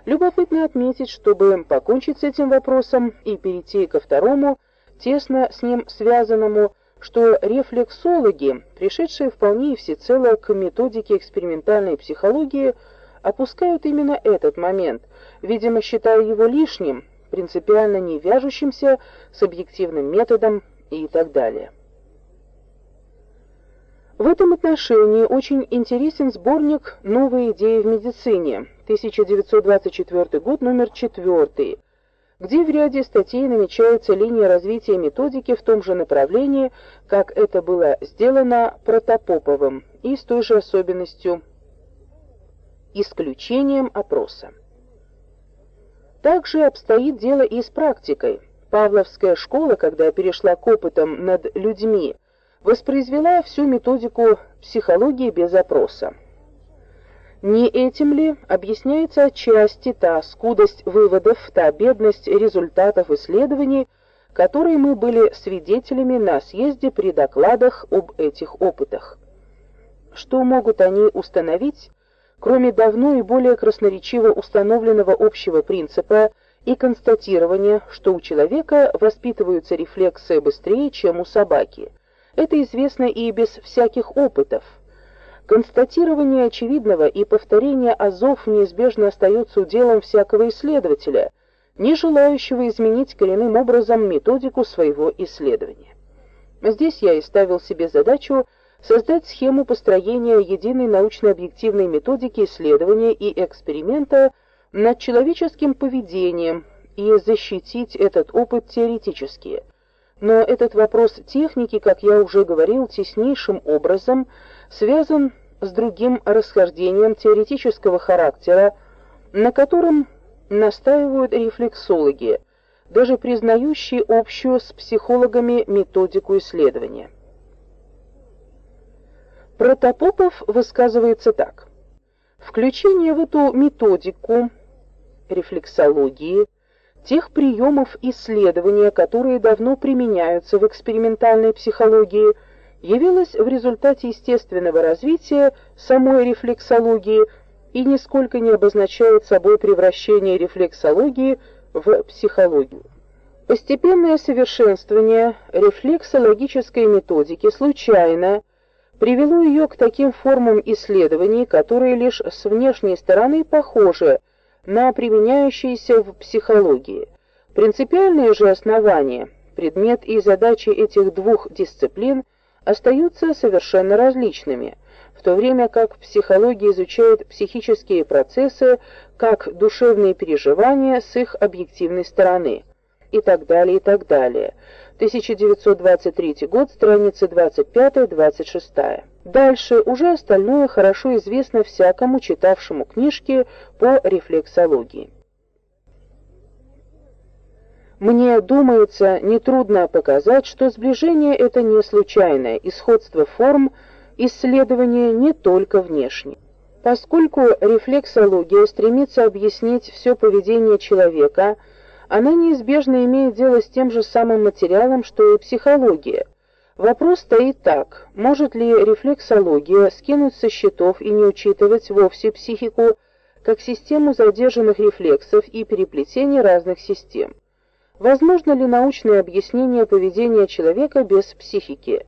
Любопытно отметить, чтобы покончить с этим вопросом и перейти ко второму, тесно с ним связанному, что рефлексологи, пришедшие вполне и всецело к методике экспериментальной психологии, опускают именно этот момент, видимо, считая его лишним, принципиально не вяжущимся с объективным методом и так далее. В этом отношении очень интересен сборник Новые идеи в медицине, 1924 год, номер 4 где в ряде статей намечается линия развития методики в том же направлении, как это было сделано Протопоповым, и с той же особенностью исключением опроса. Также обстоит дело и с практикой. Павловская школа, когда перешла к опытам над людьми, воспроизвела всю методику психологии без опроса. Не этим ли объясняется отчасти та скудость выводов, та бедность результатов исследований, которой мы были свидетелями на съезде при докладах об этих опытах? Что могут они установить, кроме давно и более красноречиво установленного общего принципа и констатирования, что у человека воспитываются рефлексы быстрее, чем у собаки? Это известно и без всяких опытов. Констатирование очевидного и повторение азов неизбежно остается уделом всякого исследователя, не желающего изменить коренным образом методику своего исследования. Здесь я и ставил себе задачу создать схему построения единой научно-объективной методики исследования и эксперимента над человеческим поведением и защитить этот опыт теоретически. Но этот вопрос техники, как я уже говорил, теснейшим образом связан с другим расхождением теоретического характера, на котором настаивают рефлексологи, даже признающие общую с психологами методику исследования. Протопопов высказывается так: включение в эту методику рефлексологии тех приемов исследования, которые давно применяются в экспериментальной психологии, явилась в результате естественного развития самой рефлексологии и нисколько не обозначает собой превращение рефлексологии в психологию. Постепенное совершенствование рефлексологической методики случайно привело ее к таким формам исследований, которые лишь с внешней стороны похожи на применяющиеся в психологии. Принципиальные же основания, предмет и задачи этих двух дисциплин – остаются совершенно различными, в то время как психология изучает психические процессы как душевные переживания с их объективной стороны и так далее, и так далее. 1923 год, страницы 25-26. Дальше уже остальное хорошо известно всякому читавшему книжки по рефлексологии. Мне думается, нетрудно показать, что сближение это не случайное, и сходство форм исследования не только внешне. Поскольку рефлексология стремится объяснить все поведение человека, она неизбежно имеет дело с тем же самым материалом, что и психология. Вопрос стоит так: может ли рефлексология скинуть со счетов и не учитывать вовсе психику как систему задержанных рефлексов и переплетений разных систем? Возможно ли научное объяснение поведения человека без психики?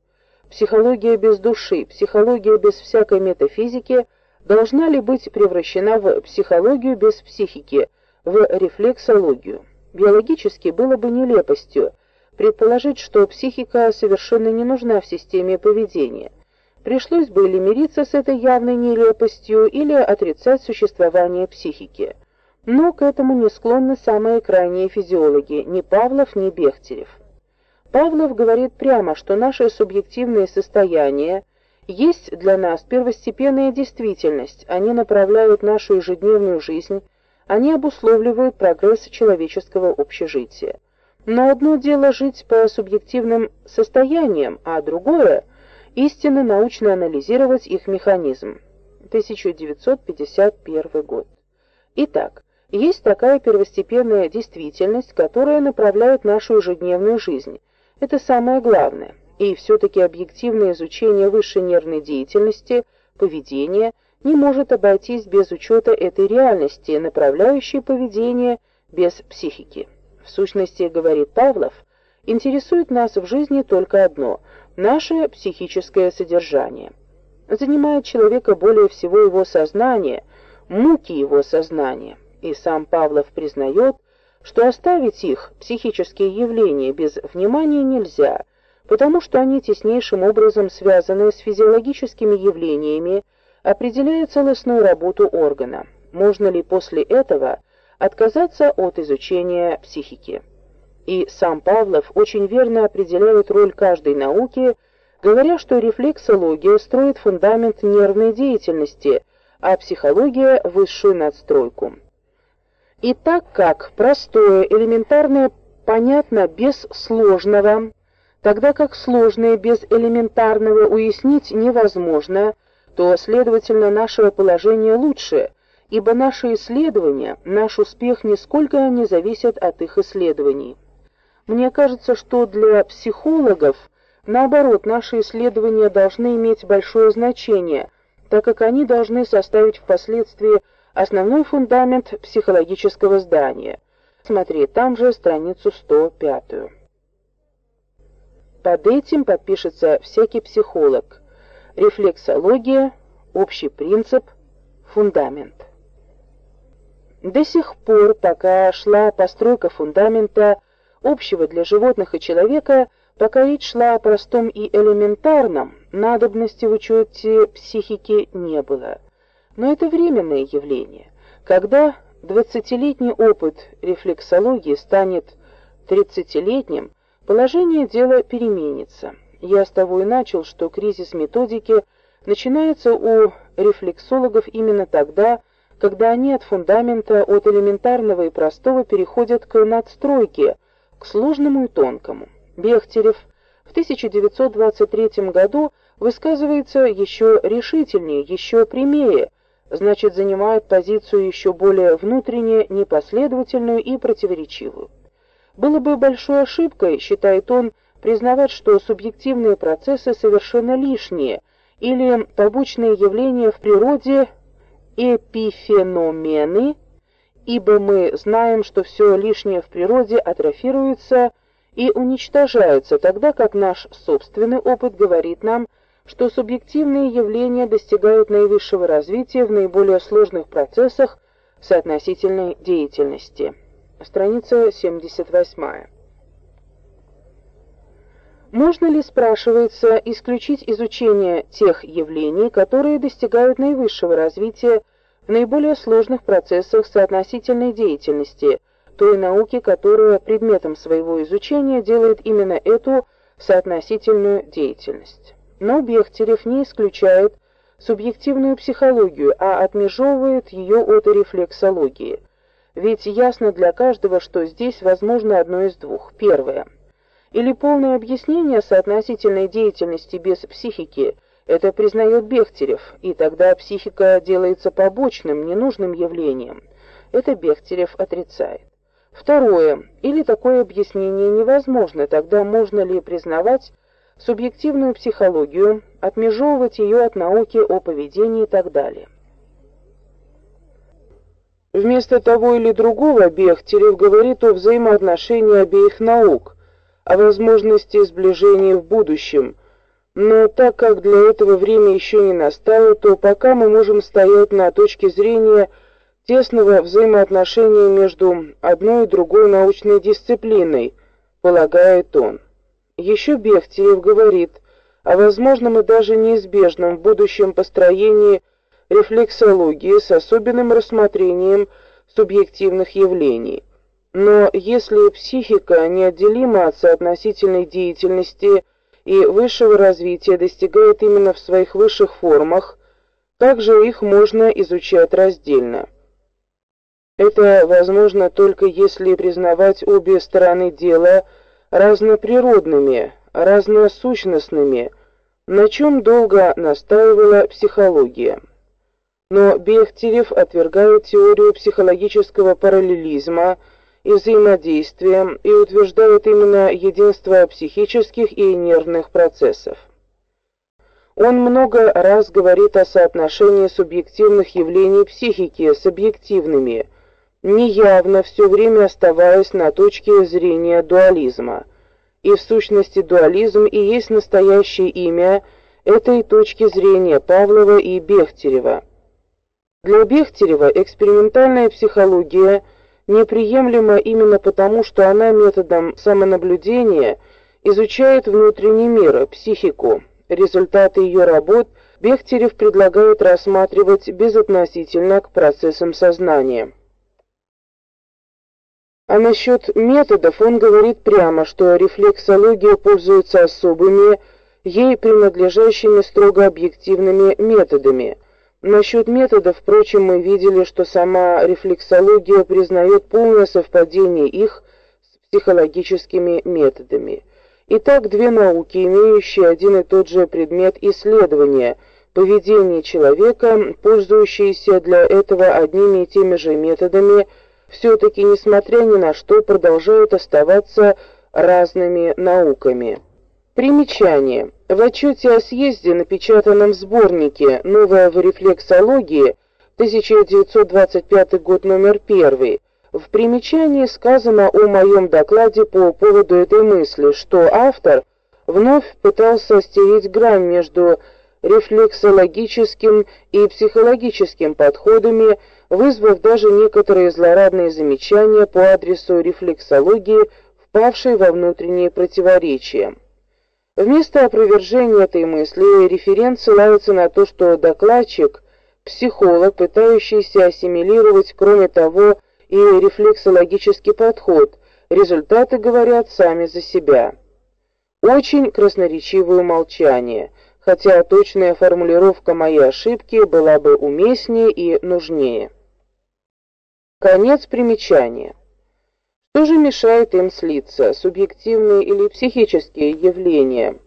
Психология без души, психология без всякой метафизики должна ли быть превращена в психологию без психики, в рефлексологию? Биологически было бы нелепостью предположить, что психика совершенно не нужна в системе поведения. Пришлось бы или мириться с этой явной нелепостью, или отрицать существование психики. Но к этому не склонны самые крайние физиологи, ни Павлов, ни Бехтерев. Павлов говорит прямо, что наше субъективное состояние есть для нас первостепенная действительность, они направляют нашу ежедневную жизнь, они обусловливают прогресс человеческого общежития. Но одно дело жить по субъективным состояниям, а другое истинно научно анализировать их механизм. 1951 год. Итак, есть такая первостепенная действительность, которая направляет нашу ежедневную жизнь. Это самое главное. И все таки объективное изучение высшей нервной деятельности, поведения не может обойтись без учета этой реальности, направляющей поведение без психики. В сущности, говорит Павлов, интересует нас в жизни только одно наше психическое содержание. Занимает человека более всего его сознание, муки его сознания и сам Павлов признает, что оставить их, психические явления, без внимания нельзя, потому что они теснейшим образом связаны с физиологическими явлениями, определяя целостную работу органа. Можно ли после этого отказаться от изучения психики? И сам Павлов очень верно определяет роль каждой науки, говоря, что рефлексология строит фундамент нервной деятельности, а психология высшую надстройку. И так как простое, элементарное понятно без сложного, тогда как сложное без элементарного уяснить невозможно, то, следовательно, наше положение лучше, ибо наши исследования, наш успех нисколько не зависят от их исследований. Мне кажется, что для психологов, наоборот, наши исследования должны иметь большое значение, так как они должны составить впоследствии Основной фундамент психологического здания. Смотри, там же страницу 105. Под этим подпишется всякий психолог. Рефлексология, общий принцип, фундамент. До сих пор, пока шла постройка фундамента общего для животных и человека, пока речь шла о простом и элементарном, надобности в учете психики не было. Но это временное явление. Когда двадцатилетний опыт рефлексологии станет тридцатилетним, положение дела переменится. Я с того и начал, что кризис методики начинается у рефлексологов именно тогда, когда они от фундамента, от элементарного и простого переходят к надстройке, к сложному и тонкому. Бехтерев в 1923 году высказывается еще решительнее, еще прямее, значит, занимают позицию еще более внутренне непоследовательную и противоречивую. Было бы большой ошибкой, считает он, признавать, что субъективные процессы совершенно лишние или побочные явления в природе эпифеномены, ибо мы знаем, что все лишнее в природе атрофируется и уничтожается, тогда как наш собственный опыт говорит нам, что субъективные явления достигают наивысшего развития в наиболее сложных процессах соотносительной деятельности. Страница 78. Можно ли, спрашивается, исключить изучение тех явлений, которые достигают наивысшего развития в наиболее сложных процессах соотносительной деятельности, той науки, которая предметом своего изучения делает именно эту соотносительную деятельность? Но Бехтерев не исключает субъективную психологию, а отмежевывает ее от рефлексологии. Ведь ясно для каждого, что здесь возможно одно из двух. Первое – или полное объяснение соотносительной деятельности без психики это признает Бехтерев, и тогда психика делается побочным, ненужным явлением. Это Бехтерев отрицает. Второе. Или такое объяснение невозможно, тогда можно ли признавать субъективную психологию, отмежевывать ее от науки о поведении и так далее. Вместо того или другого Бехтерев говорит о взаимоотношении обеих наук – о возможности сближения в будущем. Но так как для этого время еще не настало, то пока мы можем стоять на точке зрения тесного взаимоотношения между одной и другой научной дисциплиной, полагает он. Еще Бехтерев говорит о возможном и даже неизбежном в будущем построении рефлексологии с особенным рассмотрением субъективных явлений. Но если психика неотделима от соотносительной деятельности и высшего развития достигает именно в своих высших формах, также их можно изучать раздельно. Это возможно только если признавать обе стороны дела разноприродными, разносущностными, на чем долго настаивала психология. Но Бехтерев отвергает теорию психологического параллелизма – и взаимодействия и утверждает именно единство психических и нервных процессов. Он много раз говорит о соотношении субъективных явлений психики с объективными, неявно все время оставаясь на точке зрения дуализма. И в сущности дуализм и есть настоящее имя этой точки зрения Павлова и Бехтерева. Для Бехтерева экспериментальная психология – неприемлема именно потому, что она методом самонаблюдения изучает внутренний мир, психику. Результаты ее работ Бехтерев предлагает рассматривать безотносительно к процессам сознания. А насчет методов он говорит прямо, что рефлексология пользуется особыми, ей принадлежащими строго объективными методами – Насчет методов, впрочем, мы видели, что сама рефлексология признает полное совпадение их с психологическими методами. Итак, две науки, имеющие один и тот же предмет исследования поведение человека, пользующиеся для этого одними и теми же методами, все таки несмотря ни на что продолжают оставаться разными науками. Примечание. В отчете о съезде, напечатанном в сборнике «Новая в рефлексологии», 1925 год, номер 1, в примечании сказано о моем докладе по поводу этой мысли, что автор вновь пытался стереть грань между рефлексологическим и психологическим подходами, вызвав даже некоторые злорадные замечания по адресу рефлексологии, впавшей во внутренние противоречия. Вместо опровержения этой мысли референт ссылается на то, что докладчик психолог, пытающийся ассимилировать, кроме того, и рефлексологический подход. Результаты говорят сами за себя. Очень красноречивое умолчание, хотя точная формулировка моей ошибки была бы уместнее и нужнее. Конец примечания. Что же мешает им слиться, субъективные или психические явления?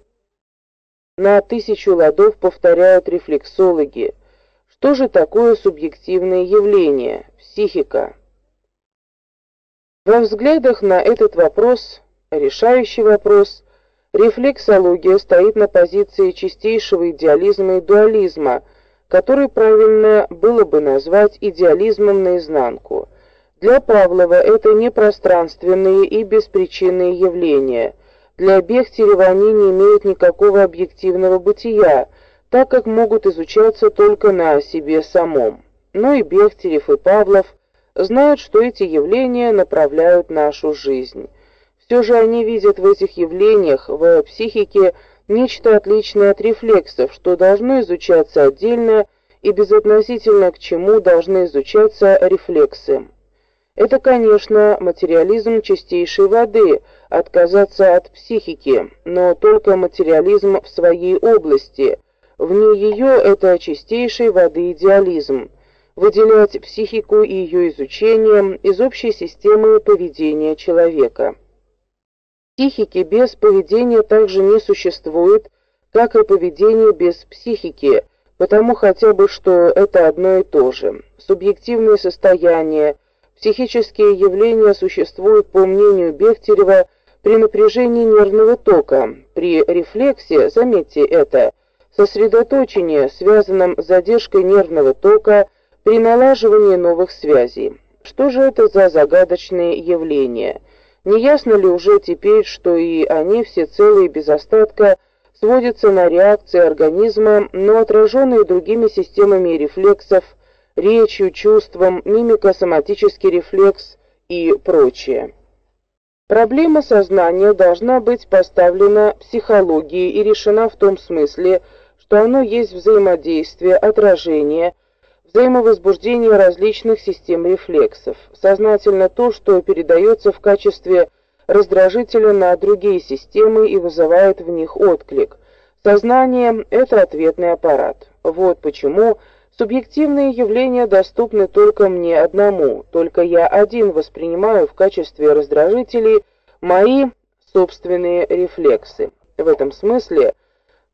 На тысячу ладов повторяют рефлексологи. Что же такое субъективные явления, психика? Во взглядах на этот вопрос, решающий вопрос, рефлексология стоит на позиции чистейшего идеализма и дуализма, который правильно было бы назвать идеализмом наизнанку – для Павлова это не пространственные и беспричинные явления. Для Бехтерева они не имеют никакого объективного бытия, так как могут изучаться только на себе самом. Но и Бехтерев, и Павлов знают, что эти явления направляют нашу жизнь. Все же они видят в этих явлениях в психике нечто отличное от рефлексов, что должно изучаться отдельно и безотносительно к чему должны изучаться рефлексы. Это, конечно, материализм чистейшей воды, отказаться от психики, но только материализм в своей области. Вне ее это чистейшей воды идеализм. Выделять психику и ее изучение из общей системы поведения человека. Психики без поведения также не существует, как и поведение без психики, потому хотя бы что это одно и то же. Субъективные состояния, психические явления существуют, по мнению Бехтерева, при напряжении нервного тока, при рефлексе, заметьте это, сосредоточение, связанном с задержкой нервного тока при налаживании новых связей. Что же это за загадочные явления? Не ясно ли уже теперь, что и они все целые без остатка сводятся на реакции организма, но отраженные другими системами рефлексов, речью, чувством, мимико-соматический рефлекс и прочее. Проблема сознания должна быть поставлена психологией и решена в том смысле, что оно есть взаимодействие, отражение, взаимовозбуждение различных систем рефлексов. Сознательно то, что передается в качестве раздражителя на другие системы и вызывает в них отклик. Сознание это ответный аппарат. Вот почему субъективные явления доступны только мне одному. Только я один воспринимаю в качестве раздражителей мои собственные рефлексы. В этом смысле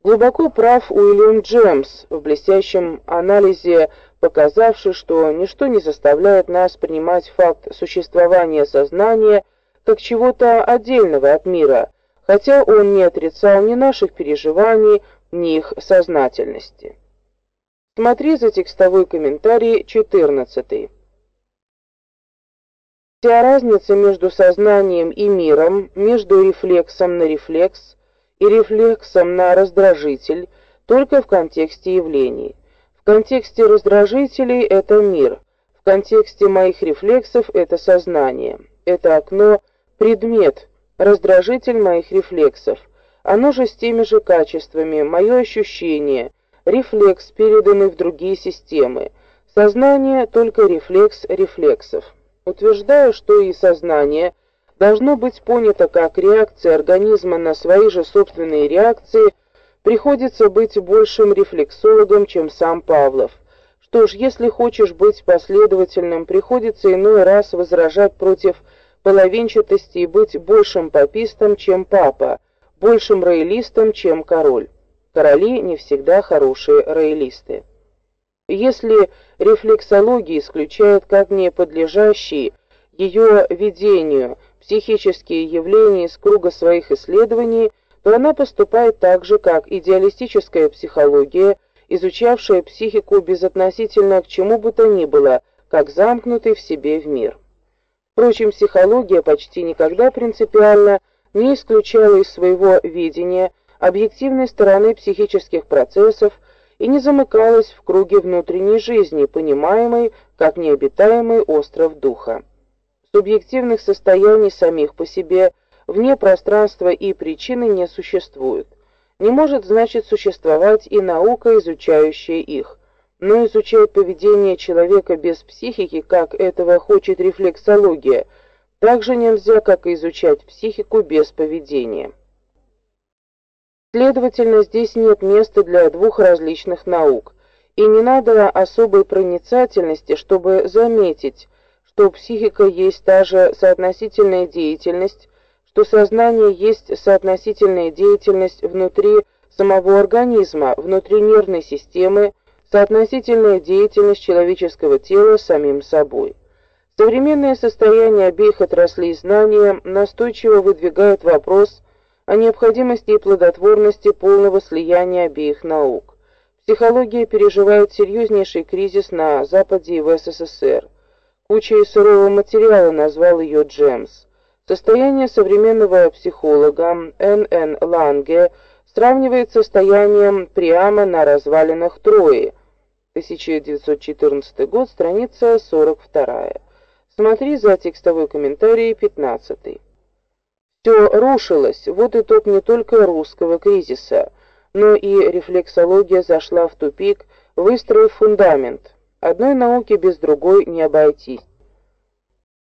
глубоко прав Уильям Джемс в блестящем анализе показавший, что ничто не заставляет нас принимать факт существования сознания как чего-то отдельного от мира, хотя он не отрицал ни наших переживаний, ни их сознательности. Смотри за текстовой комментарий 14. Вся разница между сознанием и миром, между рефлексом на рефлекс и рефлексом на раздражитель только в контексте явлений. В контексте раздражителей это мир, в контексте моих рефлексов это сознание. Это окно предмет, раздражитель моих рефлексов. Оно же с теми же качествами, мое ощущение, рефлекс, переданный в другие системы. Сознание только рефлекс рефлексов. Утверждаю, что и сознание должно быть понято как реакция организма на свои же собственные реакции приходится быть большим рефлексологом, чем сам Павлов. Что ж, если хочешь быть последовательным, приходится иной раз возражать против половинчатости и быть большим папистом, чем папа, большим роялистом, чем король. Короли не всегда хорошие роялисты. Если рефлексология исключает как не подлежащие ее видению психические явления из круга своих исследований, то она поступает так же, как идеалистическая психология, изучавшая психику безотносительно к чему бы то ни было, как замкнутый в себе в мир. Впрочем, психология почти никогда принципиально не исключала из своего видения объективной стороны психических процессов и не замыкалась в круге внутренней жизни, понимаемой как необитаемый остров духа. Субъективных состояний самих по себе вне пространства и причины не существует. Не может, значит, существовать и наука, изучающая их. Но изучать поведение человека без психики, как этого хочет рефлексология, также нельзя, как и изучать психику без поведения. Следовательно, здесь нет места для двух различных наук, и не надо особой проницательности, чтобы заметить, что психика есть та же соотносительная деятельность, что сознание есть соотносительная деятельность внутри самого организма, внутри нервной системы, соотносительная деятельность человеческого тела с самим собой. Современное состояние обеих отраслей знания настойчиво выдвигает вопрос о необходимости и плодотворности полного слияния обеих наук. Психология переживает серьезнейший кризис на Западе и в СССР. Кучей сырого материала назвал ее Джемс. Состояние современного психолога Н.Н. Ланге сравнивает с состоянием Приама на развалинах Трои. 1914 год, страница 42. Смотри за текстовой комментарий 15. Все рушилось. Вот итог не только русского кризиса, но и рефлексология зашла в тупик, выстроив фундамент. Одной науки без другой не обойтись.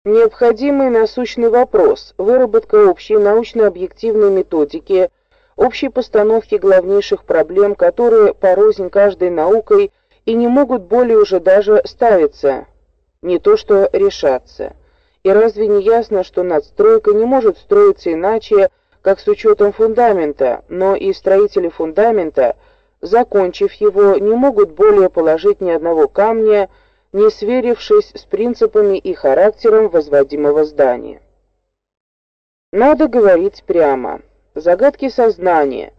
Необходимый насущный вопрос выработка общей научно-объективной методики, общей постановки главнейших проблем, которые порознь каждой наукой и не могут более уже даже ставиться, не то что решаться. И разве не ясно, что надстройка не может строиться иначе, как с учетом фундамента, но и строители фундамента, закончив его, не могут более положить ни одного камня, не сверившись с принципами и характером возводимого здания. Надо говорить прямо. Загадки сознания,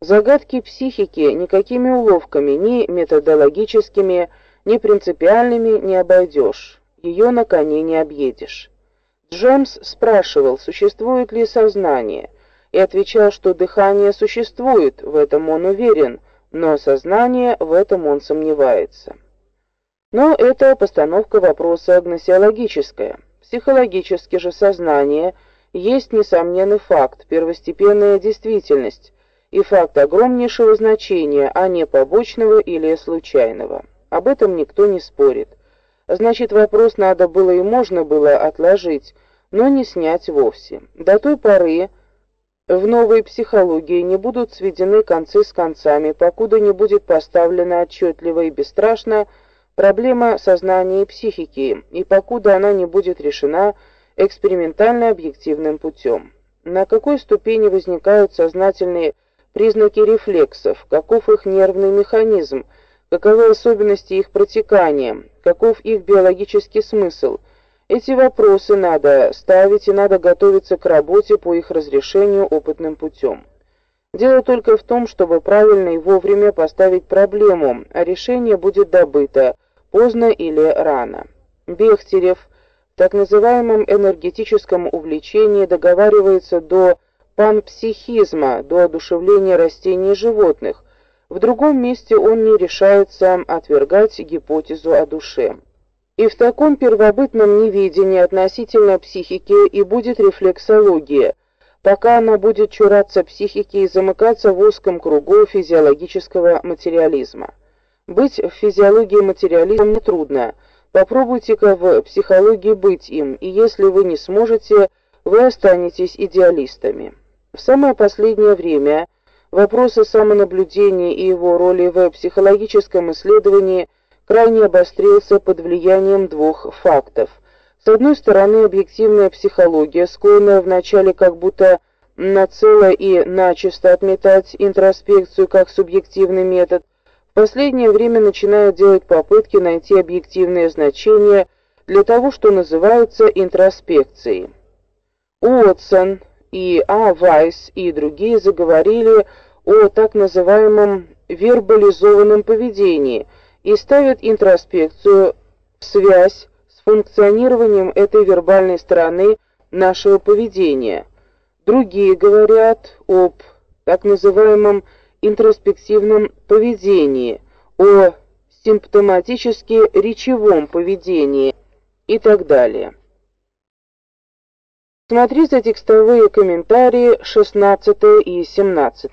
загадки психики никакими уловками, ни методологическими, ни принципиальными не обойдешь ее на коне не объедешь. Джемс спрашивал, существует ли сознание, и отвечал, что дыхание существует, в этом он уверен, но сознание в этом он сомневается. Но это постановка вопроса гносеологическая. Психологически же сознание есть несомненный факт, первостепенная действительность и факт огромнейшего значения, а не побочного или случайного. Об этом никто не спорит. Значит, вопрос надо было и можно было отложить, но не снять вовсе. До той поры в новой психологии не будут сведены концы с концами, покуда не будет поставлена отчетливо и бесстрашно проблема сознания и психики, и покуда она не будет решена экспериментально-объективным путем. На какой ступени возникают сознательные признаки рефлексов, каков их нервный механизм, каковы особенности их протекания, каков их биологический смысл. Эти вопросы надо ставить и надо готовиться к работе по их разрешению опытным путем. Дело только в том, чтобы правильно и вовремя поставить проблему, а решение будет добыто поздно или рано. Бехтерев в так называемом энергетическом увлечении договаривается до панпсихизма, до одушевления растений и животных, в другом месте он не решается отвергать гипотезу о душе. И в таком первобытном неведении относительно психики и будет рефлексология, пока она будет чураться психики и замыкаться в узком кругу физиологического материализма. Быть в физиологии материализмом нетрудно. Попробуйте-ка в психологии быть им, и если вы не сможете, вы останетесь идеалистами. В самое последнее время – Вопрос о самонаблюдении и его роли в психологическом исследовании крайне обострился под влиянием двух фактов. С одной стороны, объективная психология, склонная вначале как будто нацело и начисто отметать интроспекцию как субъективный метод, в последнее время начинает делать попытки найти объективное значение для того, что называется интроспекцией. Уотсон и А. Вайс и другие заговорили о так называемом вербализованном поведении и ставят интроспекцию в связь с функционированием этой вербальной стороны нашего поведения. Другие говорят об так называемом интроспективном поведении, о симптоматически речевом поведении и так далее. Смотрите текстовые комментарии 16 и 17.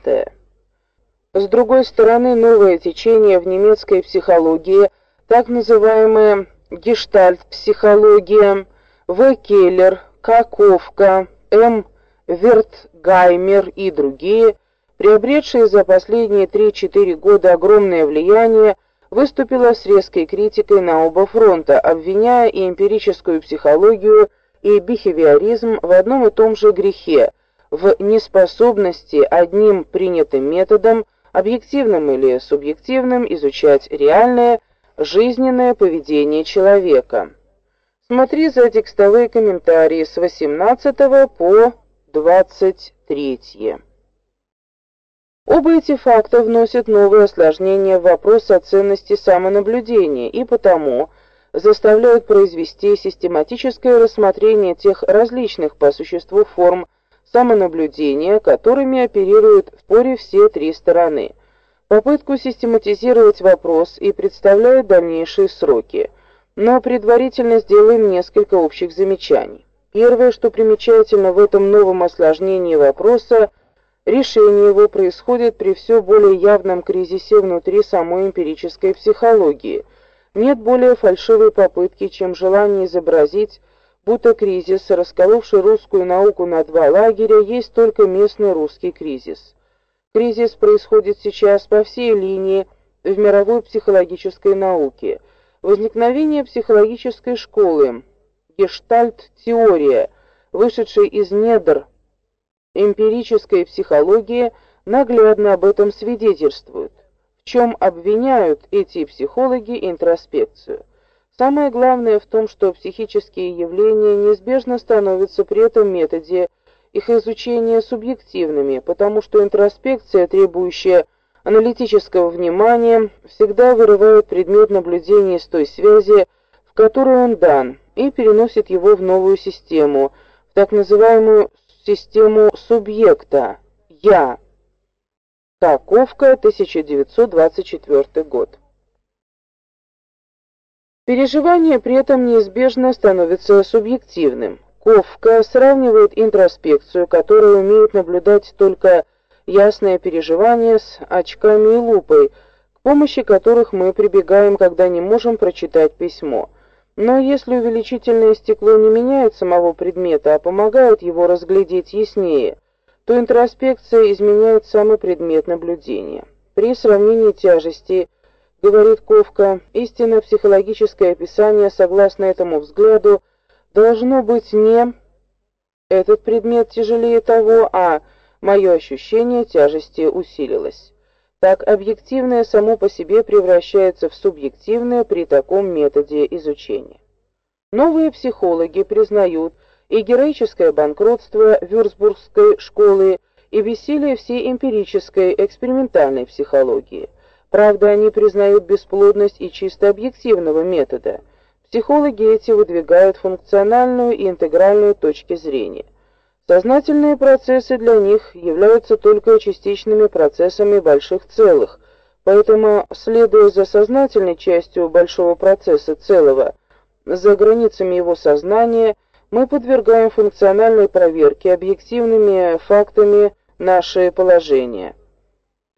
С другой стороны, новое течение в немецкой психологии, так называемая гештальт-психология, В. Келлер, Каковка, М. Вертгаймер и другие, приобретшие за последние 3-4 года огромное влияние, выступила с резкой критикой на оба фронта, обвиняя и эмпирическую психологию, и бихевиоризм в одном и том же грехе, в неспособности одним принятым методом, объективным или субъективным, изучать реальное жизненное поведение человека. Смотри за текстовые комментарии с 18 по 23. Оба эти факта вносят новые осложнения в вопрос о ценности самонаблюдения, и потому заставляют произвести систематическое рассмотрение тех различных по существу форм самонаблюдения, которыми оперируют в споре все три стороны. Попытку систематизировать вопрос и представляют дальнейшие сроки, но предварительно сделаем несколько общих замечаний. Первое, что примечательно в этом новом осложнении вопроса, решение его происходит при все более явном кризисе внутри самой эмпирической психологии. Нет более фальшивой попытки, чем желание изобразить, будто кризис, расколовший русскую науку на два лагеря, есть только местный русский кризис. Кризис происходит сейчас по всей линии в мировой психологической науке. Возникновение психологической школы, гештальт-теория, вышедшая из недр эмпирической психологии, наглядно об этом свидетельствует. В чем обвиняют эти психологи интроспекцию? Самое главное в том, что психические явления неизбежно становятся при этом методе их изучения субъективными, потому что интроспекция, требующая аналитического внимания, всегда вырывает предмет наблюдения из той связи, в которой он дан, и переносит его в новую систему, в так называемую систему субъекта я. Таковка, 1924 год. Переживание при этом неизбежно становится субъективным. Ковка сравнивает интроспекцию, которая умеет наблюдать только ясное переживание с очками и лупой, к помощи которых мы прибегаем, когда не можем прочитать письмо. Но если увеличительное стекло не меняет самого предмета, а помогает его разглядеть яснее, то интроспекция изменяет самый предмет наблюдения. При сравнении тяжести, говорит Ковка, истинно психологическое описание, согласно этому взгляду, должно быть не этот предмет тяжелее того, а мое ощущение тяжести усилилось. Так объективное само по себе превращается в субъективное при таком методе изучения. Новые психологи признают и героическое банкротство Вюрцбургской школы, и бессилие всей эмпирической экспериментальной психологии. Правда, они признают бесплодность и чисто объективного метода. Психологи эти выдвигают функциональную и интегральную точки зрения. Сознательные процессы для них являются только частичными процессами больших целых, поэтому, следуя за сознательной частью большого процесса целого, за границами его сознания, мы подвергаем функциональной проверке объективными фактами наше положение.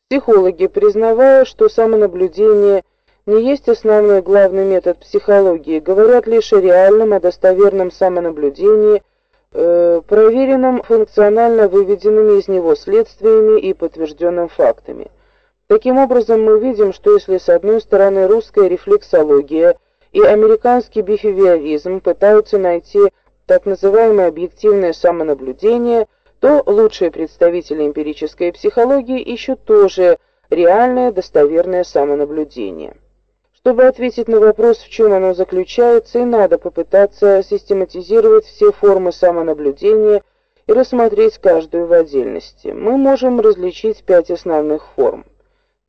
Психологи, признавая, что самонаблюдение не есть основной главный метод психологии, говорят лишь о реальном, о достоверном самонаблюдении – э, проверенным функционально выведенными из него следствиями и подтвержденным фактами. Таким образом, мы видим, что если с одной стороны русская рефлексология и американский бихевиоризм пытаются найти так называемое объективное самонаблюдение, то лучшие представители эмпирической психологии ищут тоже реальное достоверное самонаблюдение. Чтобы ответить на вопрос, в чем оно заключается, и надо попытаться систематизировать все формы самонаблюдения и рассмотреть каждую в отдельности. Мы можем различить пять основных форм.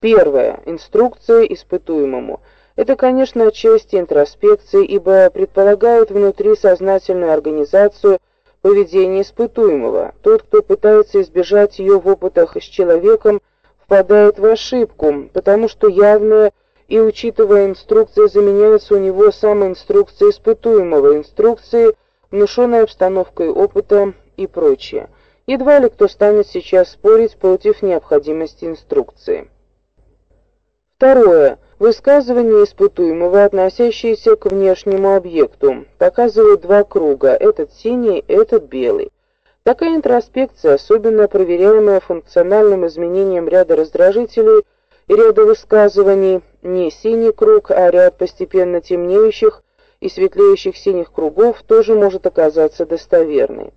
Первая инструкция испытуемому. Это, конечно, отчасти интроспекции, ибо предполагает внутри сознательную организацию поведения испытуемого. Тот, кто пытается избежать ее в опытах с человеком, впадает в ошибку, потому что явное и, учитывая инструкции, заменяются у него самой инструкцией испытуемого, инструкции, внушенной обстановкой опыта и прочее. Едва ли кто станет сейчас спорить против необходимости инструкции. Второе. Высказывание испытуемого, относящееся к внешнему объекту, показывает два круга, этот синий, этот белый. Такая интроспекция, особенно проверяемая функциональным изменением ряда раздражителей, и ряда высказываний не синий круг, а ряд постепенно темнеющих и светлеющих синих кругов тоже может оказаться достоверной.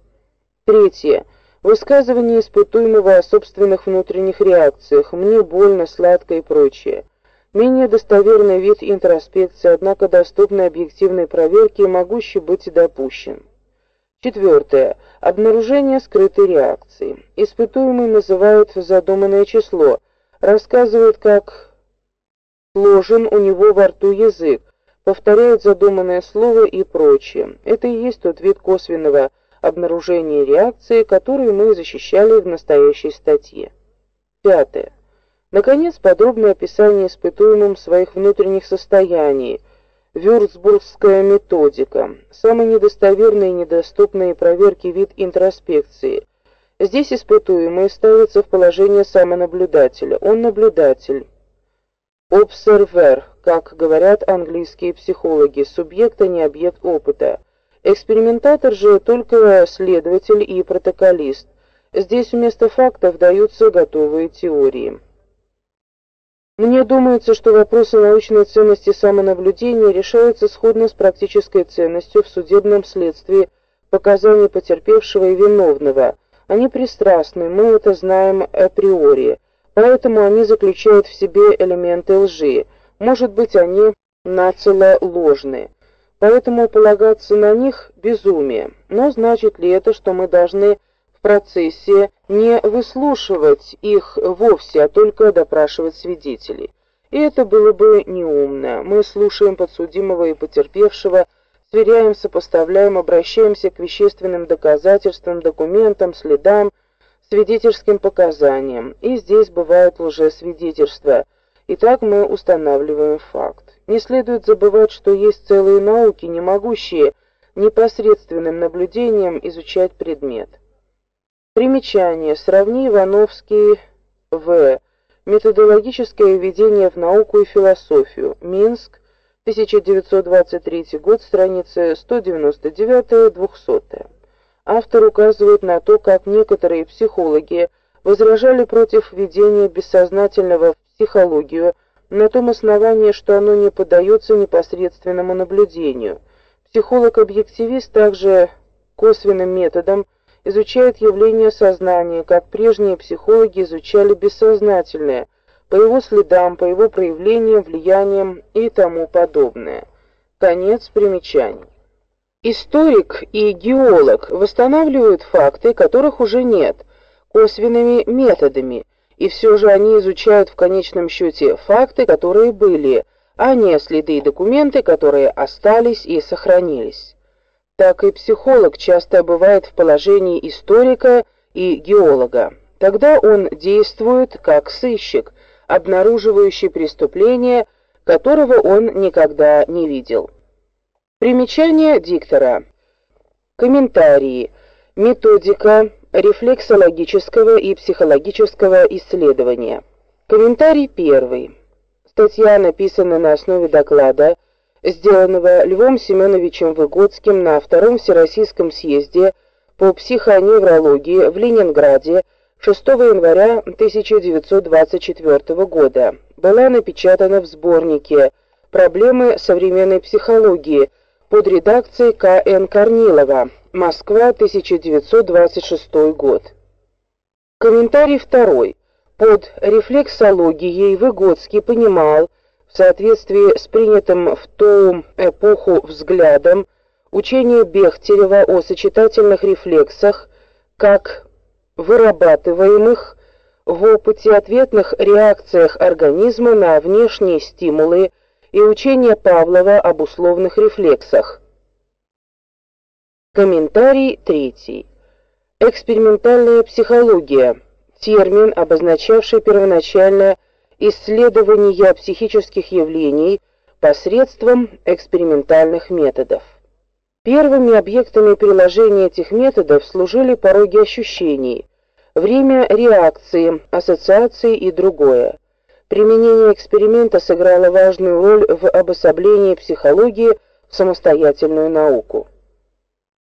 Третье. Высказывание испытуемого о собственных внутренних реакциях «мне больно, сладко» и прочее. Менее достоверный вид интроспекции, однако доступный объективной проверке и могущий быть допущен. Четвертое. Обнаружение скрытой реакции. Испытуемый называют задуманное число – рассказывает, как сложен у него во рту язык, повторяет задуманное слово и прочее. Это и есть тот вид косвенного обнаружения реакции, которую мы защищали в настоящей статье. Пятое. Наконец, подробное описание испытуемым своих внутренних состояний, Вюрцбургская методика. Самый недостоверный и недоступный проверки вид интроспекции. Здесь испытуемый ставится в положение самонаблюдателя. Он наблюдатель. Observer, как говорят английские психологи, субъект, а не объект опыта. Экспериментатор же только следователь и протоколист. Здесь вместо фактов даются готовые теории. Мне думается, что вопросы научной ценности самонаблюдения решаются сходно с практической ценностью в судебном следствии показаний потерпевшего и виновного. Они пристрастны, мы это знаем априори, поэтому они заключают в себе элементы лжи. Может быть, они нацело ложны. Поэтому полагаться на них безумие. Но значит ли это, что мы должны процессе не выслушивать их вовсе, а только допрашивать свидетелей. И это было бы неумно. Мы слушаем подсудимого и потерпевшего, сверяем, сопоставляем, обращаемся к вещественным доказательствам, документам, следам, свидетельским показаниям. И здесь бывают лжесвидетельства. И так мы устанавливаем факт. Не следует забывать, что есть целые науки, не могущие непосредственным наблюдением изучать предмет. Примечание. Сравни Ивановский В. Методологическое введение в науку и философию. Минск, 1923 год, страницы 199-200. Автор указывает на то, как некоторые психологи возражали против введения бессознательного в психологию на том основании, что оно не поддается непосредственному наблюдению. Психолог-объективист также косвенным методом изучает явления сознания, как прежние психологи изучали бессознательное, по его следам, по его проявлениям, влияниям и тому подобное. Конец примечаний. Историк и геолог восстанавливают факты, которых уже нет, косвенными методами, и все же они изучают в конечном счете факты, которые были, а не следы и документы, которые остались и сохранились так и психолог часто бывает в положении историка и геолога. Тогда он действует как сыщик, обнаруживающий преступление, которого он никогда не видел. Примечание диктора. Комментарии. Методика рефлексологического и психологического исследования. Комментарий первый. Статья написана на основе доклада сделанного Львом Семеновичем Выгодским на Втором Всероссийском съезде по психоневрологии в Ленинграде 6 января 1924 года, была напечатана в сборнике Проблемы современной психологии под редакцией К.Н. Корнилова. Москва, 1926 год. Комментарий второй. Под рефлексологией Выгодский понимал, в соответствии с принятым в ту эпоху взглядом учение Бехтерева о сочетательных рефлексах как вырабатываемых в опыте ответных реакциях организма на внешние стимулы и учение Павлова об условных рефлексах. Комментарий третий. Экспериментальная психология термин, обозначавший первоначально исследования психических явлений посредством экспериментальных методов. Первыми объектами приложения этих методов служили пороги ощущений, время реакции, ассоциации и другое. Применение эксперимента сыграло важную роль в обособлении психологии в самостоятельную науку.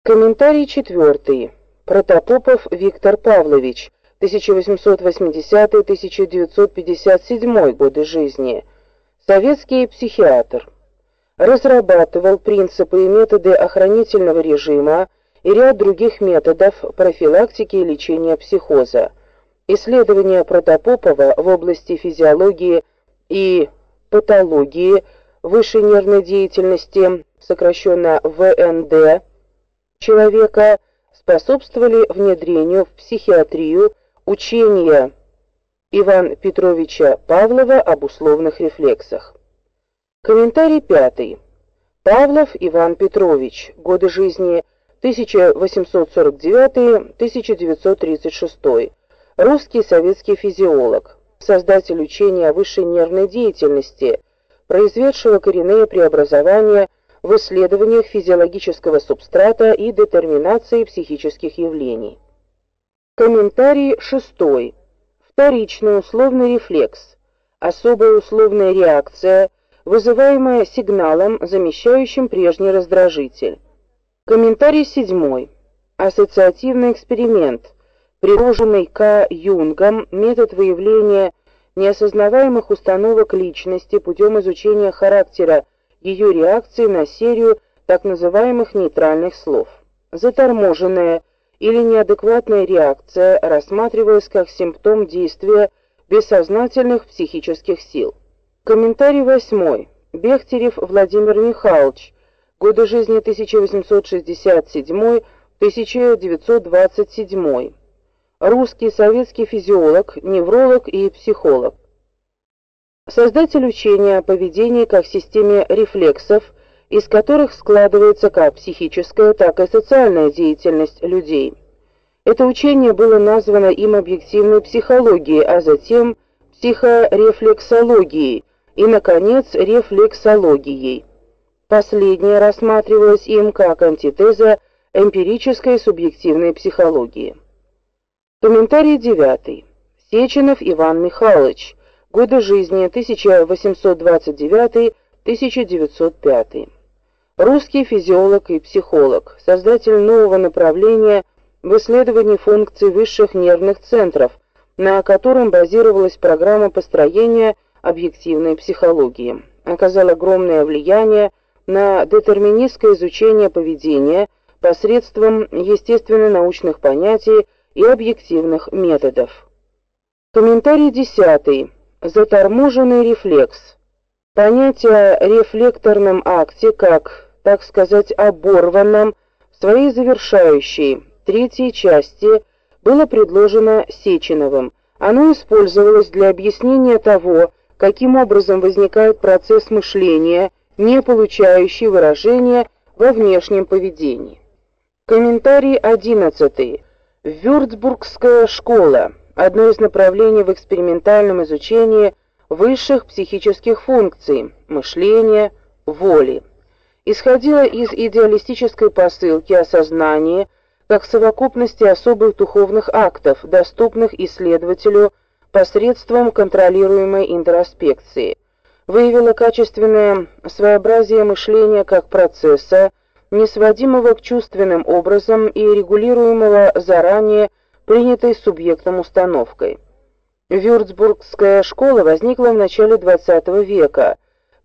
Комментарий четвертый. Протопопов Виктор Павлович 1880-1957 годы жизни, советский психиатр. Разрабатывал принципы и методы охранительного режима и ряд других методов профилактики и лечения психоза. Исследования Протопопова в области физиологии и патологии высшей нервной деятельности, сокращенно ВНД, человека, способствовали внедрению в психиатрию Учение Иван Петровича Павлова об условных рефлексах. Комментарий пятый. Павлов Иван Петрович. Годы жизни 1849-1936. Русский советский физиолог. Создатель учения о высшей нервной деятельности. произведшего коренные преобразования в исследованиях физиологического субстрата и детерминации психических явлений. Комментарий шестой. Вторичный условный рефлекс. Особая условная реакция, вызываемая сигналом, замещающим прежний раздражитель. Комментарий седьмой. Ассоциативный эксперимент, предложенный К. Юнгом, метод выявления неосознаваемых установок личности путем изучения характера ее реакции на серию так называемых нейтральных слов. Заторможенная или неадекватная реакция рассматривалась как симптом действия бессознательных психических сил. Комментарий восьмой. Бехтерев Владимир Михайлович. Годы жизни 1867-1927. Русский советский физиолог, невролог и психолог. Создатель учения о поведении как системе рефлексов, из которых складывается как психическая, так и социальная деятельность людей. Это учение было названо им объективной психологией, а затем психорефлексологией и наконец рефлексологией. Последнее рассматривалось им как антитеза эмпирической субъективной психологии. Комментарий девятый. Сеченов Иван Михайлович Годы жизни 1829-1905. Русский физиолог и психолог, создатель нового направления в исследовании функций высших нервных центров, на котором базировалась программа построения объективной психологии. Оказал огромное влияние на детерминистское изучение поведения посредством естественно-научных понятий и объективных методов. Комментарий десятый заторможенный рефлекс. Понятие о рефлекторном акте как, так сказать, оборванном в своей завершающей третьей части было предложено Сеченовым. Оно использовалось для объяснения того, каким образом возникает процесс мышления, не получающий выражения во внешнем поведении. Комментарий 11. Вюрцбургская школа одно из направлений в экспериментальном изучении высших психических функций мышления, воли. Исходила из идеалистической посылки о сознании как совокупности особых духовных актов, доступных исследователю посредством контролируемой интроспекции. Выявила качественное своеобразие мышления как процесса, не сводимого к чувственным образом и регулируемого заранее принятой субъектом установкой. Вюрцбургская школа возникла в начале XX века.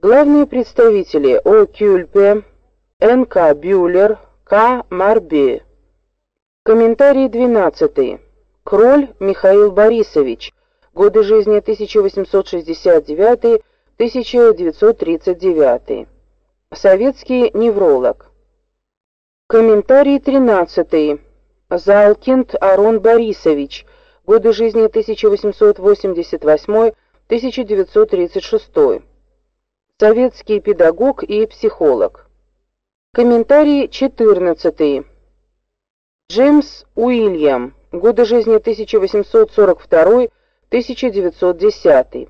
Главные представители О. Кюльпе, Н.К. Бюллер, К. Марби. Комментарий 12. Кроль Михаил Борисович. Годы жизни 1869-1939. Советский невролог. Комментарий 13. Залкинд Арон Борисович. Годы жизни 1888-1936. Советский педагог и психолог. Комментарий 14. Джеймс Уильям. Годы жизни 1842-1910.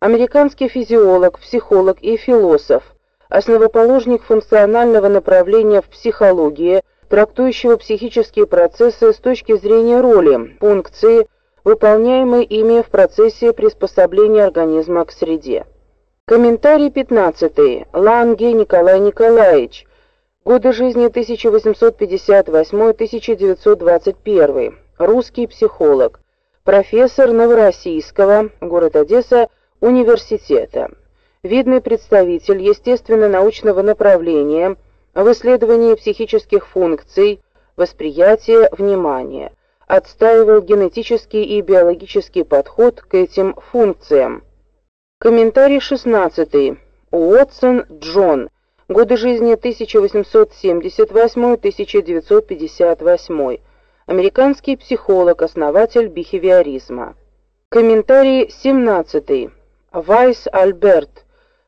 Американский физиолог, психолог и философ. Основоположник функционального направления в психологии – трактующего психические процессы с точки зрения роли, функции, выполняемой ими в процессе приспособления организма к среде. Комментарий 15. Ланге Николай Николаевич. Годы жизни 1858-1921. Русский психолог. Профессор Новороссийского, город Одесса, университета. Видный представитель естественно-научного направления – в исследовании психических функций, восприятия, внимания, отстаивал генетический и биологический подход к этим функциям. Комментарий 16. Уотсон Джон. Годы жизни 1878-1958. Американский психолог, основатель бихевиоризма. Комментарий 17. Вайс Альберт.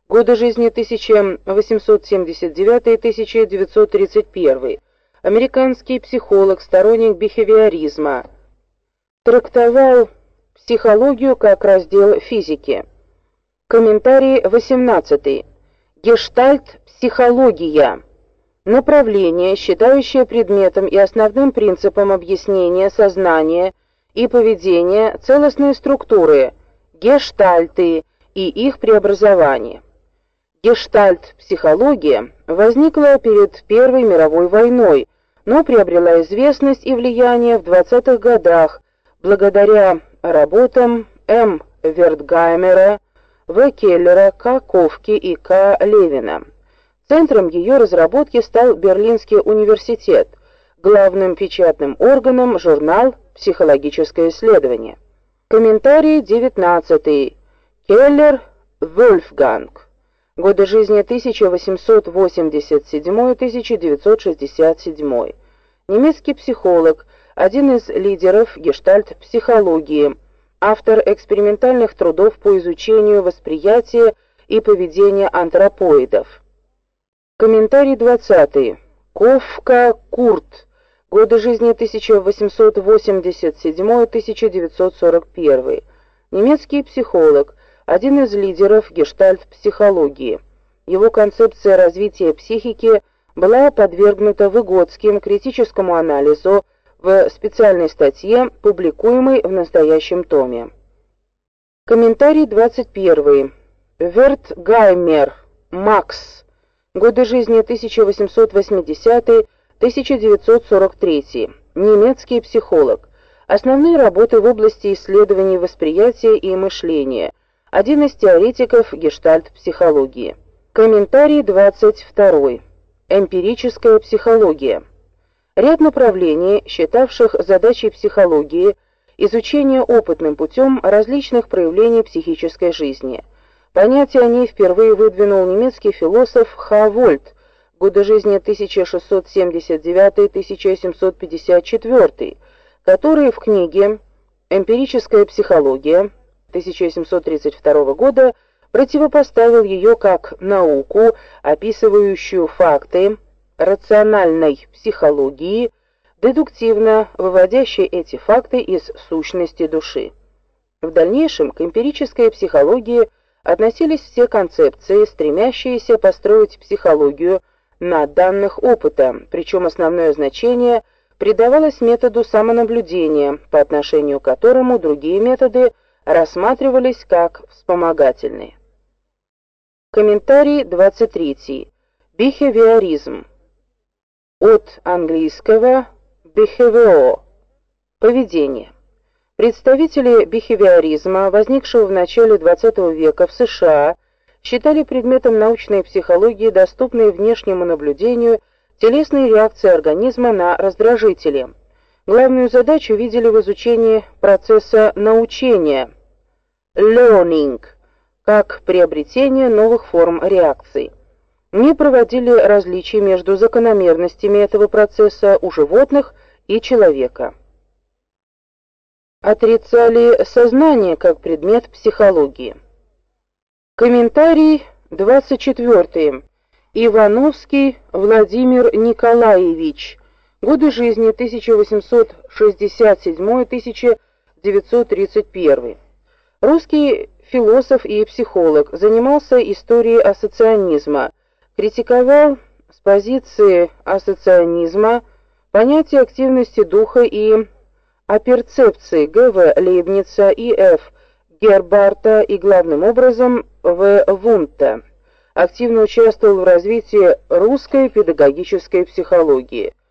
Годы жизни 1879-1931. Американский психолог, сторонник бихевиоризма. Трактовал психологию как раздел физики. Комментарий 18. Гештальт-психология. Направление, считающее предметом и основным принципом объяснения сознания и поведения целостные структуры, гештальты и их преобразование. Гештальт-психология возникла перед Первой мировой войной, но приобрела известность и влияние в 20-х годах благодаря работам М. Вертгаймера, в. Келлера, К. Ковки и К. Левина. Центром ее разработки стал Берлинский университет, главным печатным органом журнал «Психологическое исследование». Комментарий 19. Келлер Вольфганг. Годы жизни 1887-1967. Немецкий психолог, один из лидеров гештальт-психологии автор экспериментальных трудов по изучению восприятия и поведения антропоидов. Комментарий 20. Ковка Курт. Годы жизни 1887-1941. Немецкий психолог, один из лидеров гештальт-психологии. Его концепция развития психики была подвергнута выгодским критическому анализу в специальной статье, публикуемой в настоящем томе. Комментарий 21. Вертгаймер, Макс. Годы жизни 1880-1943. Немецкий психолог. Основные работы в области исследований восприятия и мышления. Один из теоретиков гештальт-психологии. Комментарий 22. Эмпирическая психология. Ряд направлений, считавших задачей психологии изучение опытным путем различных проявлений психической жизни. Понятие о ней впервые выдвинул немецкий философ Х. Вольт, годы жизни 1679-1754, который в книге «Эмпирическая психология» 1732 года противопоставил ее как науку, описывающую факты, рациональной психологии, дедуктивно выводящей эти факты из сущности души. В дальнейшем к эмпирической психологии относились все концепции, стремящиеся построить психологию на данных опыта, причем основное значение придавалось методу самонаблюдения, по отношению к которому другие методы рассматривались как вспомогательные. Комментарий 23. Бихевиоризм. От английского behavior поведение. Представители бихевиоризма, возникшего в начале XX века в США, считали предметом научной психологии доступные внешнему наблюдению телесные реакции организма на раздражители. Главную задачу видели в изучении процесса научения learning как приобретение новых форм реакций не проводили различий между закономерностями этого процесса у животных и человека. Отрицали сознание как предмет психологии. Комментарий 24. Ивановский Владимир Николаевич. Годы жизни 1867-1931. Русский философ и психолог, занимался историей ассоцианизма критиковал с позиции ассоцианизма понятие активности духа и о перцепции Г.В. Лейбница и Ф. Гербарта и главным образом В. Вунта. Активно участвовал в развитии русской педагогической психологии –